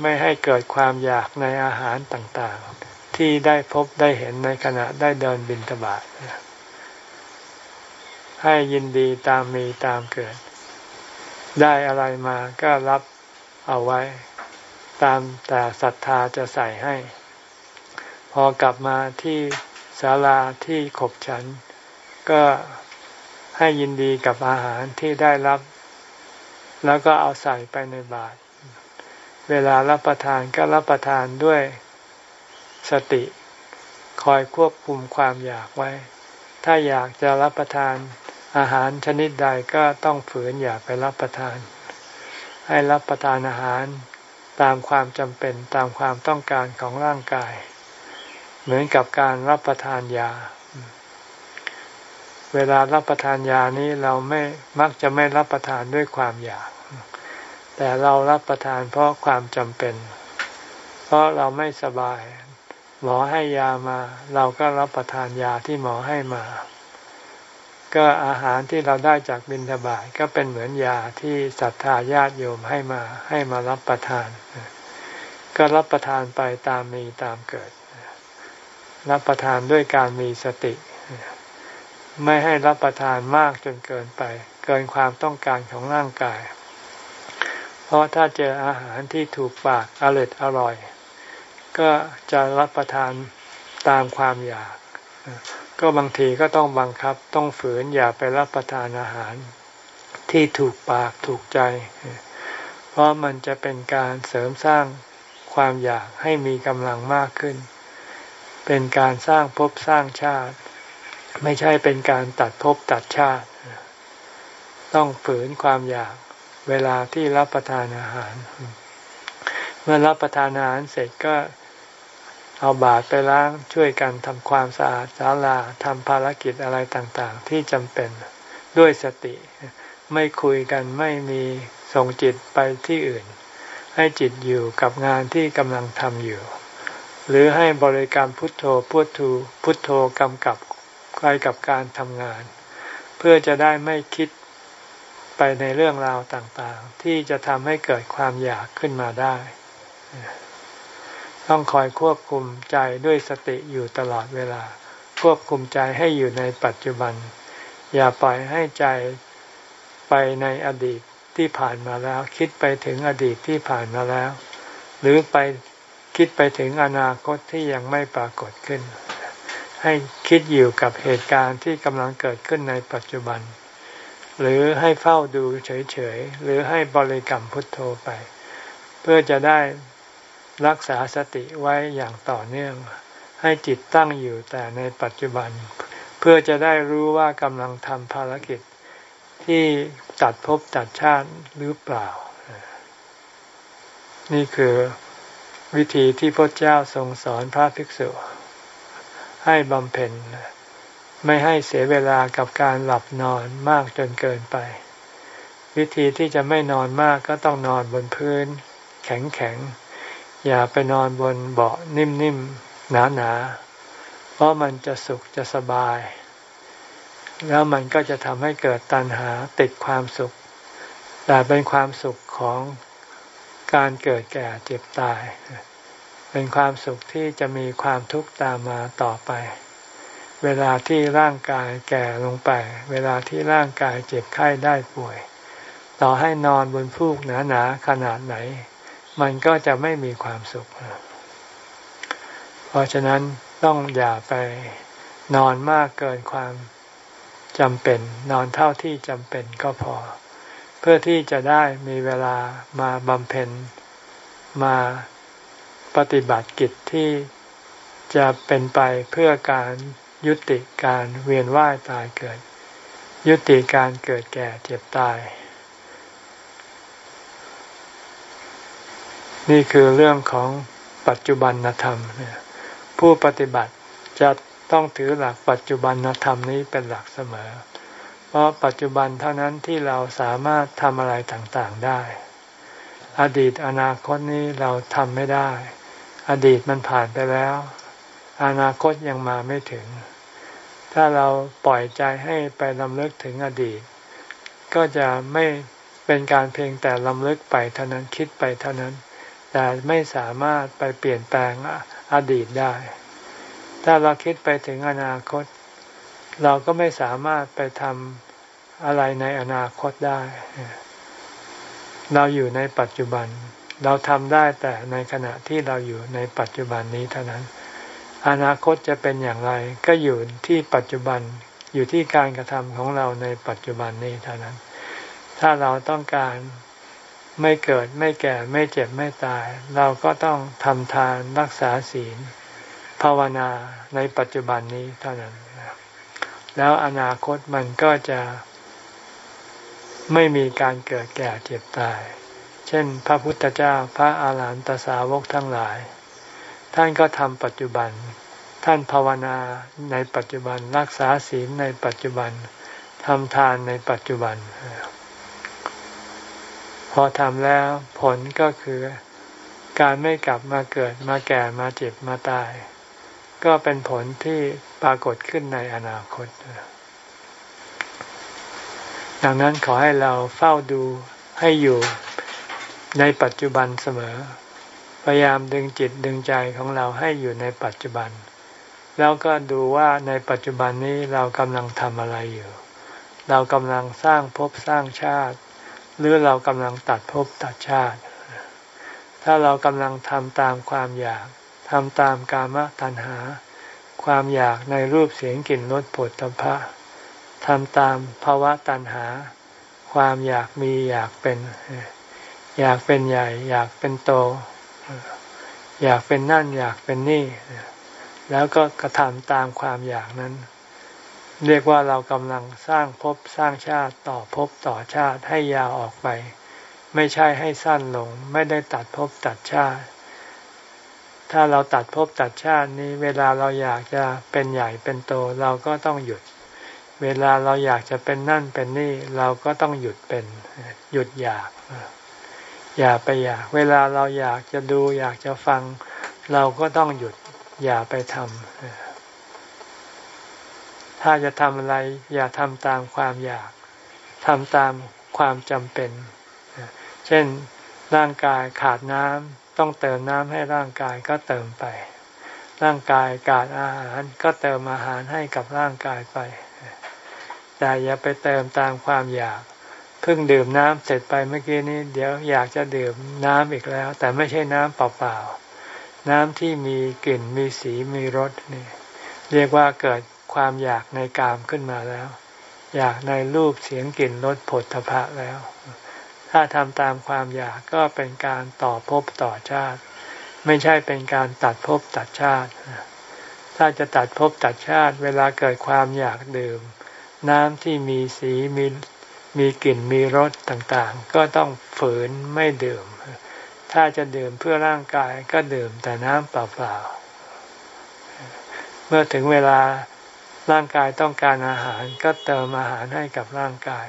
ไม่ให้เกิดความอยากในอาหารต่างๆ ที่ได้พบได้เห็นในขณะได้เดินบินตบาทให้ยินดีตามมีตามเกิด ได้อะไรมาก็รับเอาไว้ ตามแต่ศรัทธาจะใส่ให้ พอกลับมาที่ศาลาที่ขบฉัน ก็ให้ยินดีกับอาหารที่ได้รับ แล้วก็เอาใส่ไปในบาตรเวลารับประทานก็รับประทานด้วยสติ คอยควบคุมความอยากไว้ ถ้าอยากจะรับประทาน อาหารชนิดใดก็ต้องฝืนอยากไปรับประทาน ให้รับประทานอาหารตามความจำเป็นตามความต้องการของร่างกาย เหมือนกับการรับประทานยา เวลารับประทานยานี้เราไม่มักจะไม่รับประทานด้วยความอยาก แต่เรารับประทานเพราะความจำเป็น เพราะเราไม่สบาย หมอให้ยามา เราก็รับประทานยาที่หมอให้มา ก็อาหารที่เราได้จากบิณฑบาตก็เป็นเหมือนยาที่ศรัทธาญาติโยมให้มาให้มารับประทาน ก็รับประทานไปตามมีตามเกิด รับประทานด้วยการมีสติ ไม่ให้รับประทานมากจนเกินไป เกินความต้องการของร่างกาย เพราะถ้าเจออาหารที่ถูกปากอร่อยอร่อย ก็จะรับประทานตามความอยาก ก็บางทีก็ต้องบังคับต้องฝืนอย่าไปรับประทานอาหาร ที่ถูกปากถูกใจ เพราะมันจะเป็นการเสริมสร้างความอยากให้มีกำลังมากขึ้น เป็นการสร้างภพสร้างชาติ ไม่ใช่เป็นการตัดภพตัดชาติ ต้องฝืนความอยากเวลาที่รับประทานอาหาร เมื่อรับประทานอาหารเสร็จก็ เอาบาตรไปล้างช่วยกันทำความสะอาดศาลาทำภารกิจอะไรต่างๆ ที่จำเป็นด้วยสติ ไม่คุยกันไม่มีส่งจิตไปที่อื่น ให้จิตอยู่กับงานที่กำลังทำอยู่ หรือให้บริกรรมพุทโธพุทโธพุทโธกำกับไปกับการทำงาน เพื่อจะได้ไม่คิดไปในเรื่องราวต่างๆ ที่จะทำให้เกิดความอยากขึ้นมาได้ ต้องคอยควบคุมใจด้วยสติอยู่ตลอดเวลา ควบคุมใจให้อยู่ในปัจจุบัน อย่าปล่อยให้ใจไปในอดีตที่ผ่านมาแล้ว คิดไปถึงอดีตที่ผ่านมาแล้ว หรือไปคิดไปถึงอนาคตที่ยังไม่ปรากฏขึ้น ให้คิดอยู่กับเหตุการณ์ที่กำลังเกิดขึ้นในปัจจุบัน หรือให้เฝ้าดูเฉยๆ หรือให้บริกรรมพุทโธไป เพื่อจะได้ รักษาสติไว้อย่างต่อเนื่อง ให้จิตตั้งอยู่แต่ในปัจจุบัน เพื่อจะได้รู้ว่ากำลังทำภารกิจ ที่ตัดภพตัดชาติหรือเปล่า นี่คือวิธีที่พระเจ้าทรงสอนพระภิกษุ ให้บำเพ็ญไม่ให้เสียเวลากับการหลับนอนมากจนเกินไป วิธีที่จะไม่นอนมากก็ต้องนอนบนพื้น แข็งๆ อย่าไปนอนบนเบาะนิ่มๆ หนาๆ เพราะมันจะสุขจะสบาย แล้วมันก็จะทำให้เกิดตัณหาติดความสุข แต่เป็นความสุขของการเกิดแก่เจ็บตาย เป็นความสุขที่จะมีความทุกข์ตามมาต่อไป เวลาที่ร่างกายแก่ลงไป เวลาที่ร่างกายเจ็บไข้ได้ป่วย ต่อให้นอนบนฟูกหนาๆขนาดไหน มันก็จะไม่มีความสุข เพราะฉะนั้นต้องอย่าไปนอนมากเกินความจำเป็น นอนเท่าที่จำเป็นก็พอ เพื่อที่จะได้มีเวลามาบำเพ็ญมาปฏิบัติกิจที่จะเป็นไปเพื่อการยุติการเวียนว่ายตายเกิด ยุติการเกิดแก่เจ็บตาย นี่คือเรื่องของปัจจุบันธรรม ผู้ปฏิบัติจะต้องถือหลักปัจจุบันธรรมนี้เป็นหลักเสมอ เพราะปัจจุบันเท่านั้นที่เราสามารถทำอะไรต่างๆได้ อดีตอนาคตนี้เราทำไม่ได้ อดีตมันผ่านไปแล้ว อนาคตยังมาไม่ถึง ถ้าเราปล่อยใจให้ไปลำลึกถึงอดีต ก็จะไม่เป็นการเพียงแต่ลำลึกไปเท่านั้นคิดไปเท่านั้น แต่ไม่สามารถไปเปลี่ยนแปลงอดีตได้ ถ้าเราคิดไปถึงอนาคต เราก็ไม่สามารถไปทำอะไรในอนาคตได้ เราอยู่ในปัจจุบัน เราทำได้แต่ในขณะที่เราอยู่ในปัจจุบันนี้เท่านั้น อนาคตจะเป็นอย่างไร ก็อยู่ที่ปัจจุบันอยู่ที่การกระทำของเราในปัจจุบันนี้เท่านั้น ถ้าเราต้องการ ไม่เกิดไม่แก่ไม่เจ็บไม่ตาย เราก็ต้องทำทานรักษาศีล ภาวนาในปัจจุบันนี้เท่านั้น แล้วอนาคตมันก็จะไม่มีการเกิดแก่เจ็บตาย เช่น พระพุทธเจ้าพระอาหารหันตสาวกทั้งหลาย ท่านก็ทำปัจจุบัน ท่านภาวนาในปัจจุบันรักษาศีลในปัจจุบันทำทานในปัจจุบัน พอทำแล้วผลก็คือการไม่กลับมาเกิดมาแก่มาเจ็บมาตาย ก็เป็นผลที่ปรากฏขึ้นในอนาคต ดังนั้นขอให้เราเฝ้าดูให้อยู่ในปัจจุบันเสมอ พยายามดึงจิตดึงใจของเราให้อยู่ในปัจจุบัน แล้วก็ดูว่าในปัจจุบันนี้เรากำลังทำอะไรอยู่ เรากำลังสร้างภพสร้างชาติ หรือเรากำลังตัดภพตัดชาติ ถ้าเรากำลังทำตามความอยากทำตามกามตัณหา ความอยากในรูปเสียงกลิ่นรสผลตภะทำตามภาวะตัณหา ความอยากมีอยากเป็น อยากเป็นใหญ่ อยากเป็นโต อยากเป็นนั่นอยากเป็นนี่ แล้วก็กระทำตามความอยากนั้น เรียกว่าเรากำลังสร้างภพสร้างชาติต่อภพต่อชาติให้ยาวออกไป ไม่ใช่ให้สั้นลง ไม่ได้ตัดภพตัดชาติ ถ้าเราตัดภพตัดชาตินี้ เวลาเราอยากจะเป็นใหญ่เป็นโตเราก็ต้องหยุด เวลาเราอยากจะเป็นนั่นเป็นนี่เราก็ต้องหยุดเป็น หยุดอยาก อย่าไปอยาก เวลาเราอยากจะดูอยากจะฟัง เราก็ต้องหยุดอย่าไปทำ ถ้าจะทำอะไร อย่าทำตามความอยากทำตามความจำเป็น เช่นร่างกายขาดน้ำต้องเติมน้ำให้ร่างกายก็เติมไป ร่างกายขาดอาหารก็เติมอาหารให้กับร่างกายไป แต่อย่าไปเติมตามความอยากเพิ่งดื่มน้ำเสร็จไปเมื่อกี้นี้ เดี๋ยวอยากจะดื่มน้ำอีกแล้ว แต่ไม่ใช่น้ำเปล่าๆน้ำที่มีกลิ่นมีสีมีรสนี่เรียกว่าเกิด ความอยากในกามขึ้นมาแล้ว อยากในรูปเสียงกลิ่นรสผลทพะแล้ว ถ้าทำตามความอยากก็เป็นการต่อภพต่อชาติ ไม่ใช่เป็นการตัดภพตัดชาติ ถ้าจะตัดภพตัดชาติ เวลาเกิดความอยากดื่ม น้ำที่มีสีมีมีกลิ่นมีรสต่างๆ ก็ต้องฝืนไม่ดื่ม ถ้าจะดื่มเพื่อร่างกายก็ดื่มแต่น้ำเปล่าๆ เมื่อถึงเวลา ร่างกายต้องการอาหารก็เติมอาหารให้กับร่างกาย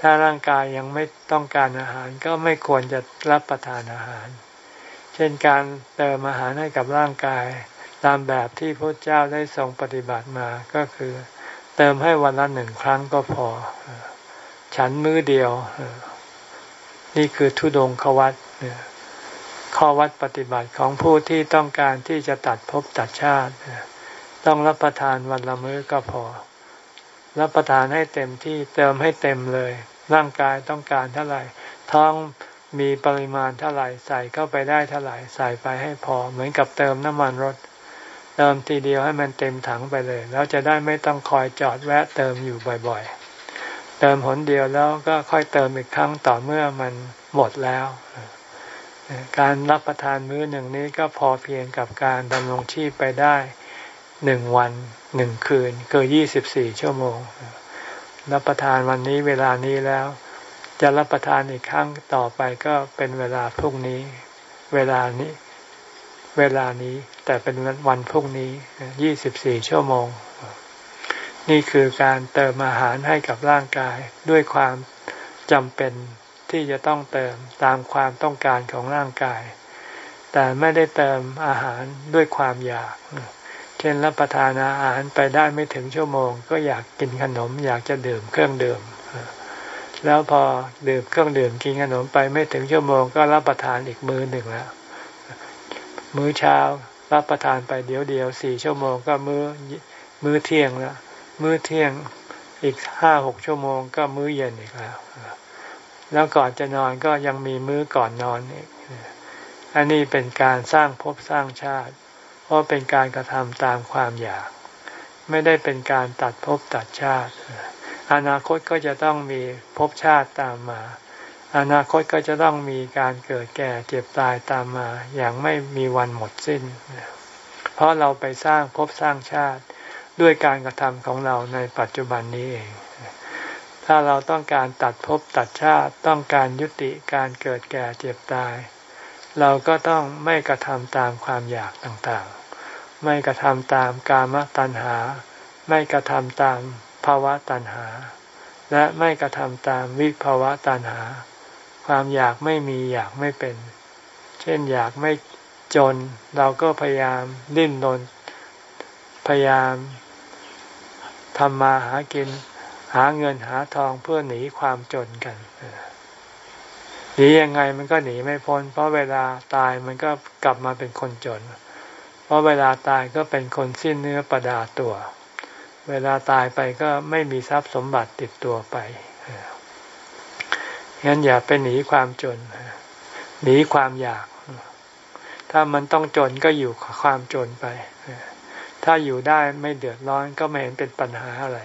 ถ้าร่างกายยังไม่ต้องการอาหารก็ไม่ควรจะรับประทานอาหาร เช่นการเติมอาหารให้กับร่างกาย ตามแบบที่พระเจ้าได้ทรงปฏิบัติมาก็คือ เติมให้วันละหนึ่งครั้งก็พอ ฉันมื้อเดียว นี่คือทุดงควัตข้อวัดปฏิบัติของผู้ที่ต้องการที่จะตัดภพตัดชาติ ต้องรับประทานวันละมื้อก็พอ รับประทานให้เต็มที่เติมให้เต็มเลย ร่างกายต้องการเท่าไหร่ ท้องมีปริมาณเท่าไหร่ใส่เข้าไปได้เท่าไหร่ใส่ไปให้พอ เหมือนกับเติมน้ำมันรถ เติมทีเดียวให้มันเต็มถังไปเลย แล้วจะได้ไม่ต้องคอยจอดแวะเติมอยู่บ่อยๆ เติมหนเดียวแล้วก็ค่อยเติมอีกครั้งต่อเมื่อมันหมดแล้วการรับประทานมื้อหนึ่งนี้ก็พอเพียงกับการดำรงชีพไปได้ หนึ่งวันหนึ่งคืนคือยี่สิบสี่ชั่วโมง รับประทานวันนี้เวลานี้แล้ว จะรับประทานอีกครั้งต่อไปก็เป็นเวลาพรุ่งนี้ เวลานี้ เวลานี้ แต่เป็นวันพรุ่งนี้ยี่สิบสี่ชั่วโมง นี่คือการเติมอาหารให้กับร่างกายด้วยความจำเป็นที่จะต้องเติมตามความต้องการของร่างกาย แต่ไม่ได้เติมอาหารด้วยความอยากเช่นรับประทานอาหารไปได้ไม่ถึงชั่วโมง ก็อยากกินขนม อยากจะดื่มเครื่องดื่ม แล้วพอดื่มเครื่องดื่มกินขนมไปไม่ถึงชั่วโมง ก็รับประทานอีกมื้อหนึ่งแล้วมื้อเช้ารับประทานไปเดี๋ยวเดียวสี่ชั่วโมงก็มื้อมื้อเที่ยงแล้วมื้อเที่ยงอีกห้าหกชั่วโมงก็มื้อเย็นอีกแล้ว แล้วก่อนจะนอนก็ยังมีมื้อก่อนนอนอีกอันนี้เป็นการสร้างภพสร้างชาติ เพราะเป็นการกระทำตามความอยาก ไม่ได้เป็นการตัดภพตัดชาติ อนาคตก็จะต้องมีภพชาติตามมา อนาคตก็จะต้องมีการเกิดแก่เจ็บตายตามมา อย่างไม่มีวันหมดสิ้น เพราะเราไปสร้างภพสร้างชาติด้วยการกระทำของเราในปัจจุบันนี้เอง ถ้าเราต้องการตัดภพตัดชาติต้องการยุติการเกิดแก่เจ็บตาย เราก็ต้องไม่กระทำตามความอยากต่าง ไม่กระทำตามกามตัณหา ไม่กระทำตามภาวะตัณหา และไม่กระทำตามวิภาวะตัณหา ความอยากไม่มีอยากไม่เป็น เช่นอยากไม่จนเราก็พยายามดิ้นรนพยายามทำมาหากินหาเงินหาทองเพื่อหนีความจนกันหนียังไงมันก็หนีไม่พ้น เพราะเวลาตายมันก็กลับมาเป็นคนจน เพราะเวลาตายก็เป็นคนสิ้นเนื้อประดาตัว เวลาตายไปก็ไม่มีทรัพย์สมบัติติดตัวไปงั้นอย่าไปหนีความจน หนีความอยาก ถ้ามันต้องจนก็อยู่ความจนไป ถ้าอยู่ได้ไม่เดือดร้อนก็ไม่เห็นเป็นปัญหาอะไร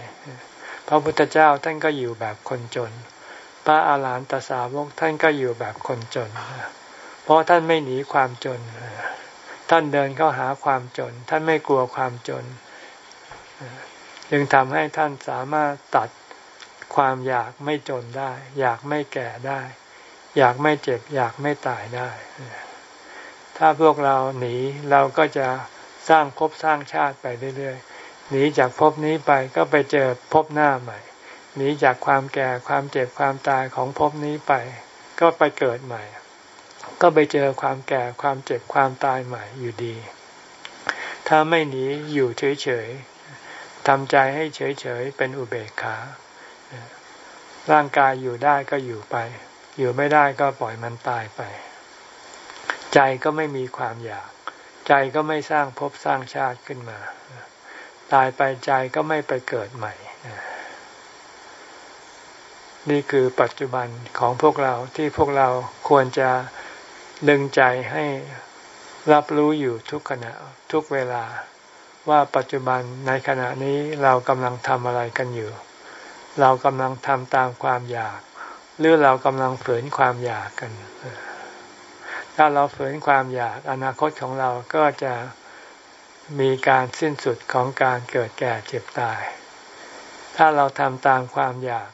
พระพุทธเจ้าท่านก็อยู่แบบคนจน พระอาหารหันตสาวกท่านก็อยู่แบบคนจน เพราะท่านไม่หนีความจน ท่านเดินเข้าหาความจน ท่านไม่กลัวความจน จึงทำให้ท่านสามารถตัดความอยากไม่จนได้ อยากไม่แก่ได้ อยากไม่เจ็บ อยากไม่ตายได้ ถ้าพวกเราหนีเราก็จะสร้างภพสร้างชาติไปเรื่อยๆ หนีจากภพนี้ไปก็ไปเจอภพหน้าใหม่ หนีจากความแก่ความเจ็บความตายของภพนี้ไป ก็ไปเกิดใหม่ ก็ไปเจอความแก่ความเจ็บความตายใหม่อยู่ดี ถ้าไม่หนีอยู่เฉยๆทำใจให้เฉยๆเป็นอุเบกขา ร่างกายอยู่ได้ก็อยู่ไป อยู่ไม่ได้ก็ปล่อยมันตายไป ใจก็ไม่มีความอยาก ใจก็ไม่สร้างภพสร้างชาติขึ้นมา ตายไปใจก็ไม่ไปเกิดใหม่นี่คือปัจจุบันของพวกเราที่พวกเราควรจะ ดึงใจให้รับรู้อยู่ทุกขณะทุกเวลา ว่าปัจจุบันในขณะนี้เรากำลังทำอะไรกันอยู่ เรากำลังทำตามความอยาก หรือเรากำลังฝืนความอยากกัน ถ้าเราฝืนความอยากอนาคตของเราก็จะมีการสิ้นสุดของการเกิดแก่เจ็บตาย ถ้าเราทำตามความอยาก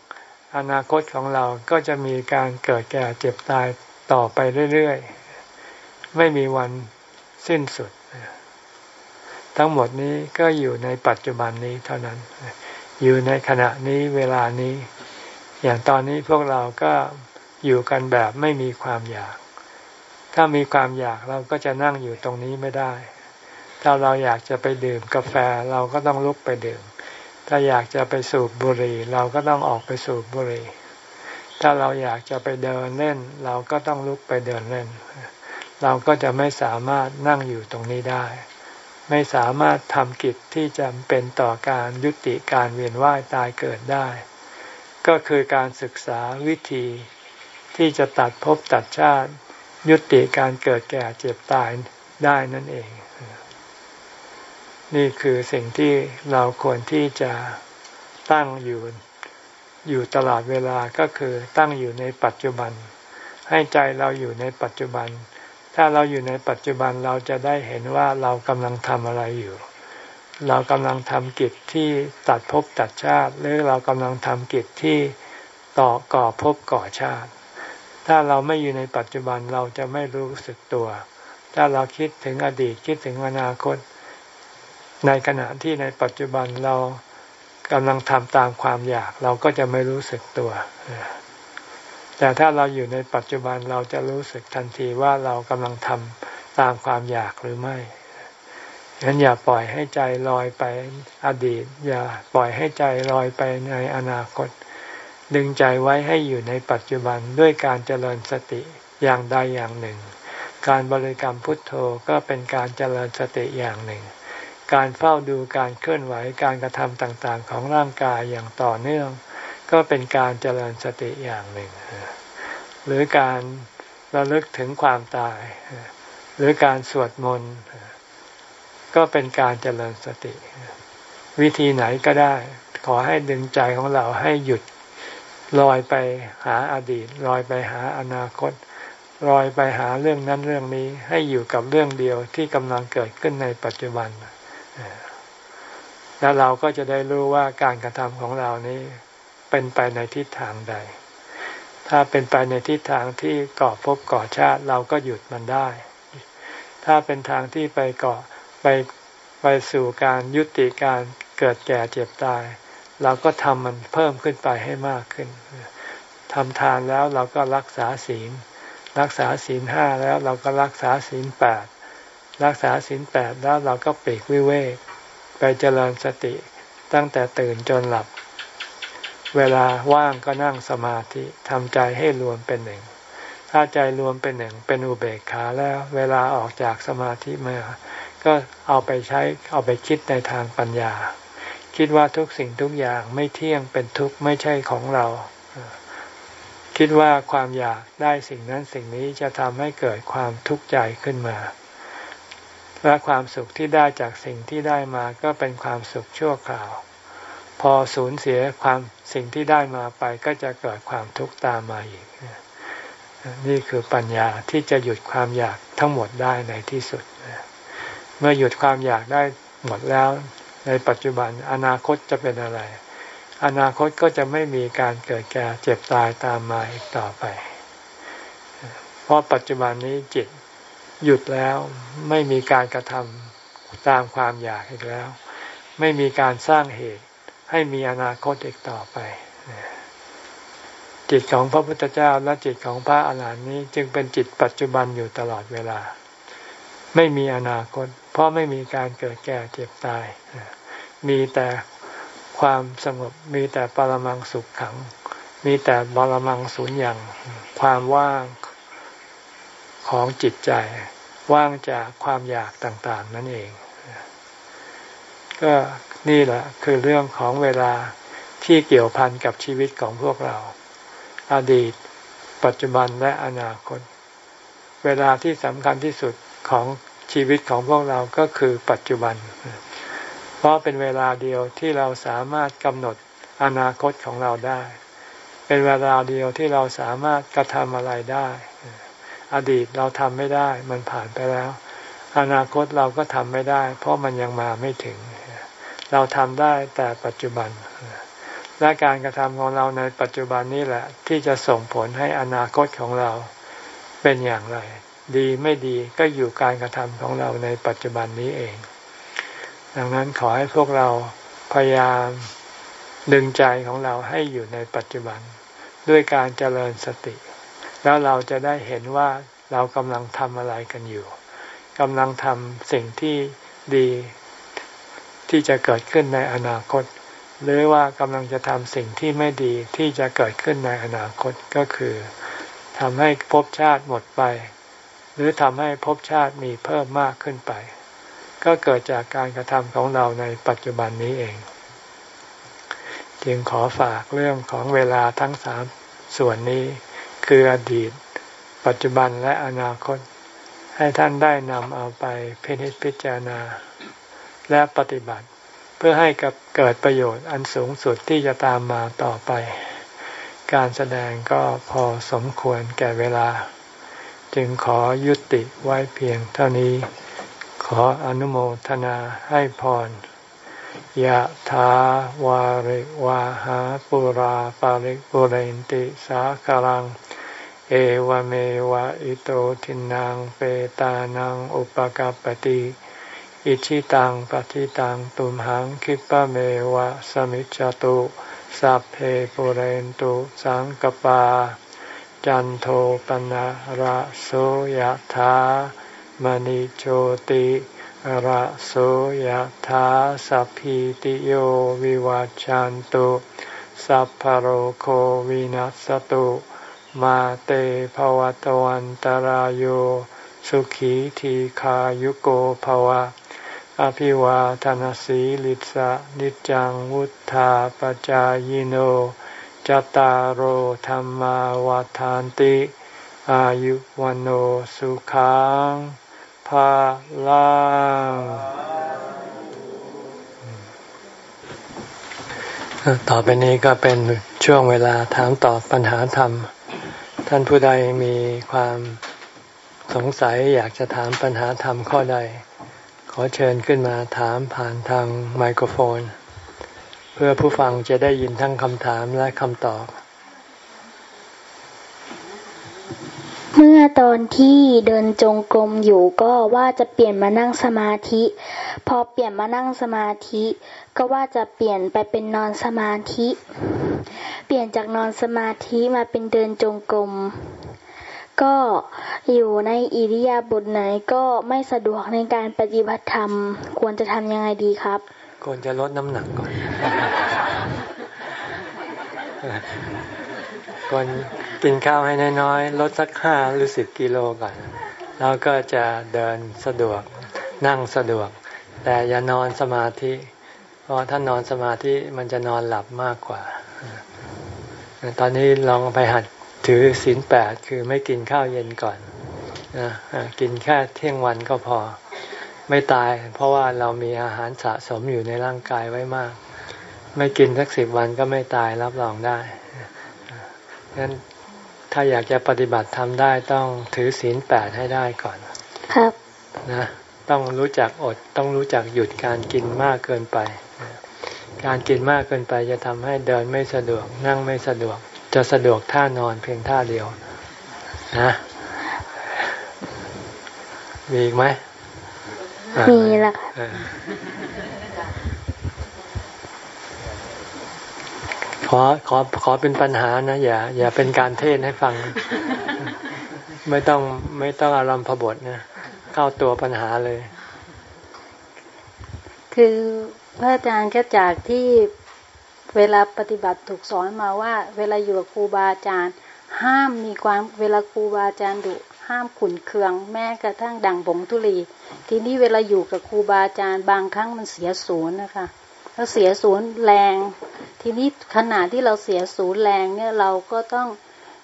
อนาคตของเราก็จะมีการเกิดแก่เจ็บตายต่อไปเรื่อยๆ ไม่มีวันสิ้นสุด ทั้งหมดนี้ก็อยู่ในปัจจุบันนี้เท่านั้น อยู่ในขณะนี้เวลานี้ อย่างตอนนี้พวกเราก็อยู่กันแบบไม่มีความอยาก ถ้ามีความอยากเราก็จะนั่งอยู่ตรงนี้ไม่ได้ ถ้าเราอยากจะไปดื่มกาแฟเราก็ต้องลุกไปดื่ม ถ้าอยากจะไปสูบบุหรี่ เราก็ต้องออกไปสูบบุหรี่ ถ้าเราอยากจะไปเดินเล่น เราก็ต้องลุกไปเดินเล่น เราก็จะไม่สามารถนั่งอยู่ตรงนี้ได้ ไม่สามารถทำกิจที่จำเป็นต่อการยุติการเวียนว่ายตายเกิดได้ ก็คือการศึกษาวิธี ที่จะตัดภพตัดชาติ ยุติการเกิดแก่เจ็บตายได้นั่นเอง นี่คือสิ่งที่เราควรที่จะตั้งอยู่อยู่ตลอดเวลาก็คือตั้งอยู่ในปัจจุบัน ให้ใจเราอยู่ในปัจจุบัน ถ้าเราอยู่ในปัจจุบันเราจะได้เห็นว่าเรากำลังทำอะไรอยู่ เรากำลังทำกิจที่ตัดภพตัดชาติ หรือเรากำลังทำกิจที่ต่อก่อภพก่อชาติ ถ้าเราไม่อยู่ในปัจจุบันเราจะไม่รู้สึกตัว ถ้าเราคิดถึงอดีตคิดถึงอนาคต ในขณะที่ในปัจจุบันเรากำลังทำตามความอยาก เราก็จะไม่รู้สึกตัว แต่ถ้าเราอยู่ในปัจจุบันเราจะรู้สึกทันทีว่าเรากำลังทำตามความอยากหรือไม่ฉะนั้นอย่าปล่อยให้ใจลอยไปอดีต อย่าปล่อยให้ใจลอยไปในอนาคต ดึงใจไว้ให้อยู่ในปัจจุบันด้วยการเจริญสติอย่างใดอย่างหนึ่ง การบริกรรมพุทโธก็เป็นการเจริญสติอย่างหนึ่ง การเฝ้าดูการเคลื่อนไหวการกระทำต่างๆ ของร่างกายอย่างต่อเนื่อง ก็เป็นการเจริญสติอย่างหนึ่ง หรือการระลึกถึงความตาย หรือการสวดมนต์ก็เป็นการเจริญสติ วิธีไหนก็ได้ ขอให้ดึงใจของเราให้หยุดลอยไปหาอดีตลอยไปหาอนาคตลอยไปหาเรื่องนั้นเรื่องนี้ให้อยู่กับเรื่องเดียวที่กำลังเกิดขึ้นในปัจจุบัน แล้วเราก็จะได้รู้ว่าการกระทำของเรานี้ เป็นไปในทิศทางใด ถ้าเป็นไปในทิศทางที่ก่อภพก่อชาติเราก็หยุดมันได้ ถ้าเป็นทางที่ไปก่อไปไปสู่การยุติการเกิดแก่เจ็บตาย เราก็ทำมันเพิ่มขึ้นไปให้มากขึ้นทำทานแล้วเราก็รักษาศีล รักษาศีลห้าแล้วเราก็รักษาศีลแปดรักษาศีลแปดแล้วเราก็ปีกวิเวกไปเจริญสติตั้งแต่ตื่นจนหลับ เวลาว่างก็นั่งสมาธิทำใจให้รวมเป็นหนึ่ง ถ้าใจรวมเป็นหนึ่ง เป็นอุเบกขาแล้ว เวลาออกจากสมาธิมา ก็เอาไปใช้เอาไปคิดในทางปัญญา คิดว่าทุกสิ่งทุกอย่างไม่เที่ยงเป็นทุกข์ไม่ใช่ของเรา คิดว่าความอยากได้สิ่งนั้นสิ่งนี้จะทำให้เกิดความทุกข์ใจขึ้นมาและความสุขที่ได้จากสิ่งที่ได้มาก็เป็นความสุขชั่วคราว พอสูญเสียความ สิ่งที่ได้มาไปก็จะเกิดความทุกข์ตามมาอีก นี่คือปัญญาที่จะหยุดความอยากทั้งหมดได้ในที่สุด เมื่อหยุดความอยากได้หมดแล้ว ในปัจจุบันอนาคตจะเป็นอะไร อนาคตก็จะไม่มีการเกิดแก่เจ็บตายตามมาอีกต่อไป เพราะปัจจุบันนี้จิตหยุดแล้วไม่มีการกระทำตามความอยากอีกแล้ว ไม่มีการสร้างเหตุ ให้มีอนาคตอีกต่อไป จิตของพระพุทธเจ้าและจิตของพระอาหารหันต์นี้ จึงเป็นจิตปัจจุบันอยู่ตลอดเวลา ไม่มีอนาคต เพราะไม่มีการเกิดแก่เจ็บตาย มีแต่ความสงบมีแต่ปรมังสุขขัง มีแต่บรมังสุญญ์ความว่างของจิตใจ ว่างจากความอยากต่าง ๆ นั่นเอง ก็ นี่แหละคือเรื่องของเวลาที่เกี่ยวพันกับชีวิตของพวกเรา อดีต ปัจจุบันและอนาคต เวลาที่สำคัญที่สุดของชีวิตของพวกเราก็คือปัจจุบัน เพราะเป็นเวลาเดียวที่เราสามารถกำหนดอนาคตของเราได้ เป็นเวลาเดียวที่เราสามารถกระทำอะไรได้ อดีตเราทำไม่ได้ มันผ่านไปแล้ว อนาคตเราก็ทำไม่ได้ เพราะมันยังมาไม่ถึง เราทำได้แต่ปัจจุบัน และการกระทำของเราในปัจจุบันนี้แหละ ที่จะส่งผลให้อนาคตของเราเป็นอย่างไร ดีไม่ดีก็อยู่การกระทำของเราในปัจจุบันนี้เอง ดังนั้นขอให้พวกเราพยายามดึงใจของเราให้อยู่ในปัจจุบัน ด้วยการเจริญสติ แล้วเราจะได้เห็นว่าเรากำลังทำอะไรกันอยู่กำลังทำสิ่งที่ดี ที่จะเกิดขึ้นในอนาคต หรือว่ากำลังจะทำสิ่งที่ไม่ดีที่จะเกิดขึ้นในอนาคตก็คือทำให้ภพชาติหมดไป หรือทำให้ภพชาติมีเพิ่มมากขึ้นไป ก็เกิดจากการกระทำของเราในปัจจุบันนี้เอง จึงขอฝากเรื่องของเวลาทั้งสามส่วนนี้ คืออดีต ปัจจุบันและอนาคต ให้ท่านได้นำเอาไปพินิจพิจารณา และปฏิบัติ เพื่อให้กับเกิดประโยชน์อันสูงสุดที่จะตามมาต่อไป การแสดงก็พอสมควรแก่เวลา จึงขอยุติไว้เพียงเท่านี้ ขออนุโมทนาให้พรยะถาวาริวาหาปุราปาริปุเรนติสาคารัง เอวเมวะอิโตทินังเปตานังอุปกาปติ อิชิตังปฏิตังตุมหังคิปะเมวะสมิจจตุสัพเพปุเรนตุสังกปา จันโทปนะระโสยธามณิโชติระโสยธาสัพพิติโยวิวัจจันตุสัพพโรโควินัสตุมาเตภวตวันตารโยสุขีทีขายุโกภวะ อภิวาทานสีลิสะนิจังวุธาปจายโนจตารโหธรรมาวาทานติ อายุวันโอสุขังภาลังต่อไปนี้ก็เป็นช่วงเวลาถามตอบปัญหาธรรม ท่านผู้ใดมีความสงสัยอยากจะถามปัญหาธรรมข้อใด อเชิญขึ้นมาถามผ่านทางไมโครโฟน เพื่อผู้ฟังจะได้ยินทั้งคำถามและคำตอบ เมื่อตอนที่เดินจงกรมอยู่ก็ว่าจะเปลี่ยนมานั่งสมาธิ พอเปลี่ยนมานั่งสมาธิ ก็ว่าจะเปลี่ยนไปเป็นนอนสมาธิ เปลี่ยนจากนอนสมาธิมาเป็นเดินจงกรม ก็อยู่ในอิริยาบถไหนก็ไม่สะดวกในการปฏิบัติธรรม ควรจะทำยังไงดีครับควรจะลดน้ำหนักก่อนก่อนกินข้าวให้น้อยๆลดสักห้าหรือสิบกิโลก่อน แล้วก็จะเดินสะดวกนั่งสะดวก แต่อย่านอนสมาธิ เพราะถ้านอนสมาธิมันจะนอนหลับมากกว่า ตอนนี้ลองไปหัด ถือศีลแปดคือไม่กินข้าวเย็นก่อนนะกินแค่เที่ยงวันก็พอ ไม่ตายเพราะว่าเรามีอาหารสะสมอยู่ในร่างกายไว้มาก ไม่กินสักสิบวันก็ไม่ตายรับรองได้งั้นถ้าอยากจะปฏิบัติทำได้ต้องถือศีลแปดให้ได้ก่อน ครับนะต้องรู้จักอดต้องรู้จักหยุดการกินมากเกินไป การกินมากเกินไปจะทำให้เดินไม่สะดวกนั่งไม่สะดวก จะสะดวกท่านอนเพียงท่าเดียวนะมีอีกไหมมีแล้วค่ะขอขอขอเป็นปัญหานะอย่า อย่าเป็นการเทศให้ฟัง ไม่ต้องไม่ต้องอารมณ์พบทนะเข้าตัวปัญหาเลย คือพระอาจารย์ก็จากที่ เวลาปฏิบัติถูกสอนมาว่า เวลาอยู่กับครูบาอาจารย์ ห้ามมีความเวลาครูบาอาจารย์ดุห้ามขุนเคือง แม้กระทั่งดังบงทุลี ทีนี้เวลาอยู่กับครูบาอาจารย์ บางครั้งมันเสียศูนย์นะคะเราเสียศูนย์แรง ทีนี้ขณะที่เราเสียศูนย์แรงเนี่ยเราก็ต้อง